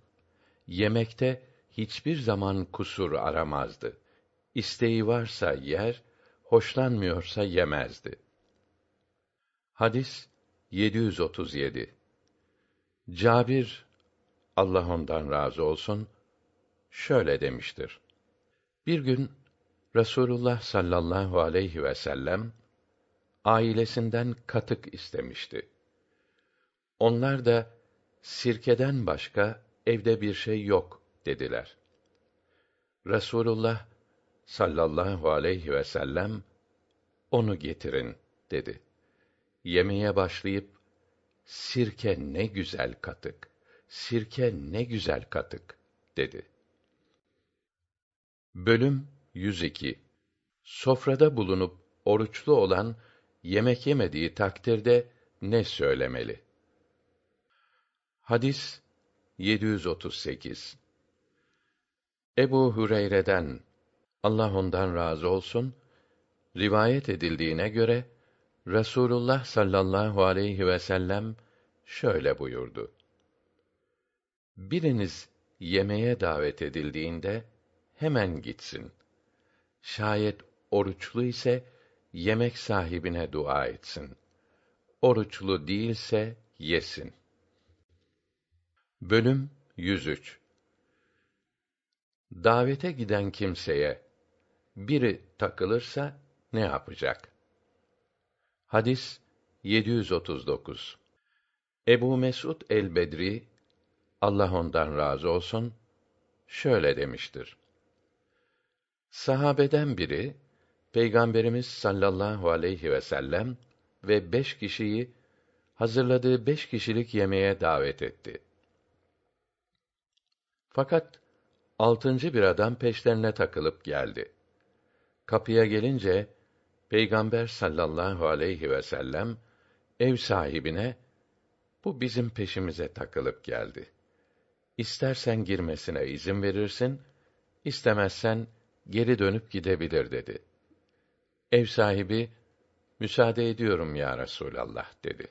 yemekte hiçbir zaman kusur aramazdı. İsteği varsa yer, hoşlanmıyorsa yemezdi. Hadis 737 Cabir Allah ondan razı olsun şöyle demiştir. Bir gün Resulullah sallallahu aleyhi ve sellem ailesinden katık istemişti. Onlar da sirkeden başka evde bir şey yok dediler. Resulullah sallallahu aleyhi ve sellem onu getirin dedi. Yemeye başlayıp sirke ne güzel katık, sirke ne güzel katık dedi. Bölüm 102 Sofrada bulunup oruçlu olan yemek yemediği takdirde ne söylemeli? Hadis 738 Ebu Hüreyre'den Allah ondan razı olsun rivayet edildiğine göre Rasulullah sallallahu aleyhi ve sellem şöyle buyurdu. Biriniz yemeğe davet edildiğinde hemen gitsin. Şayet oruçlu ise yemek sahibine dua etsin. Oruçlu değilse yesin. Bölüm 103 Davete giden kimseye biri takılırsa ne yapacak? Hadis 739. Ebu Mesud el-Bedri Allah ondan razı olsun şöyle demiştir. Sahabeden biri Peygamberimiz sallallahu aleyhi ve sellem ve beş kişiyi hazırladığı beş kişilik yemeğe davet etti. Fakat altıncı bir adam peşlerine takılıp geldi. Kapıya gelince Peygamber sallallahu aleyhi ve sellem ev sahibine bu bizim peşimize takılıp geldi. İstersen girmesine izin verirsin, istemezsen geri dönüp gidebilir dedi. Ev sahibi müsaade ediyorum ya Resulallah dedi.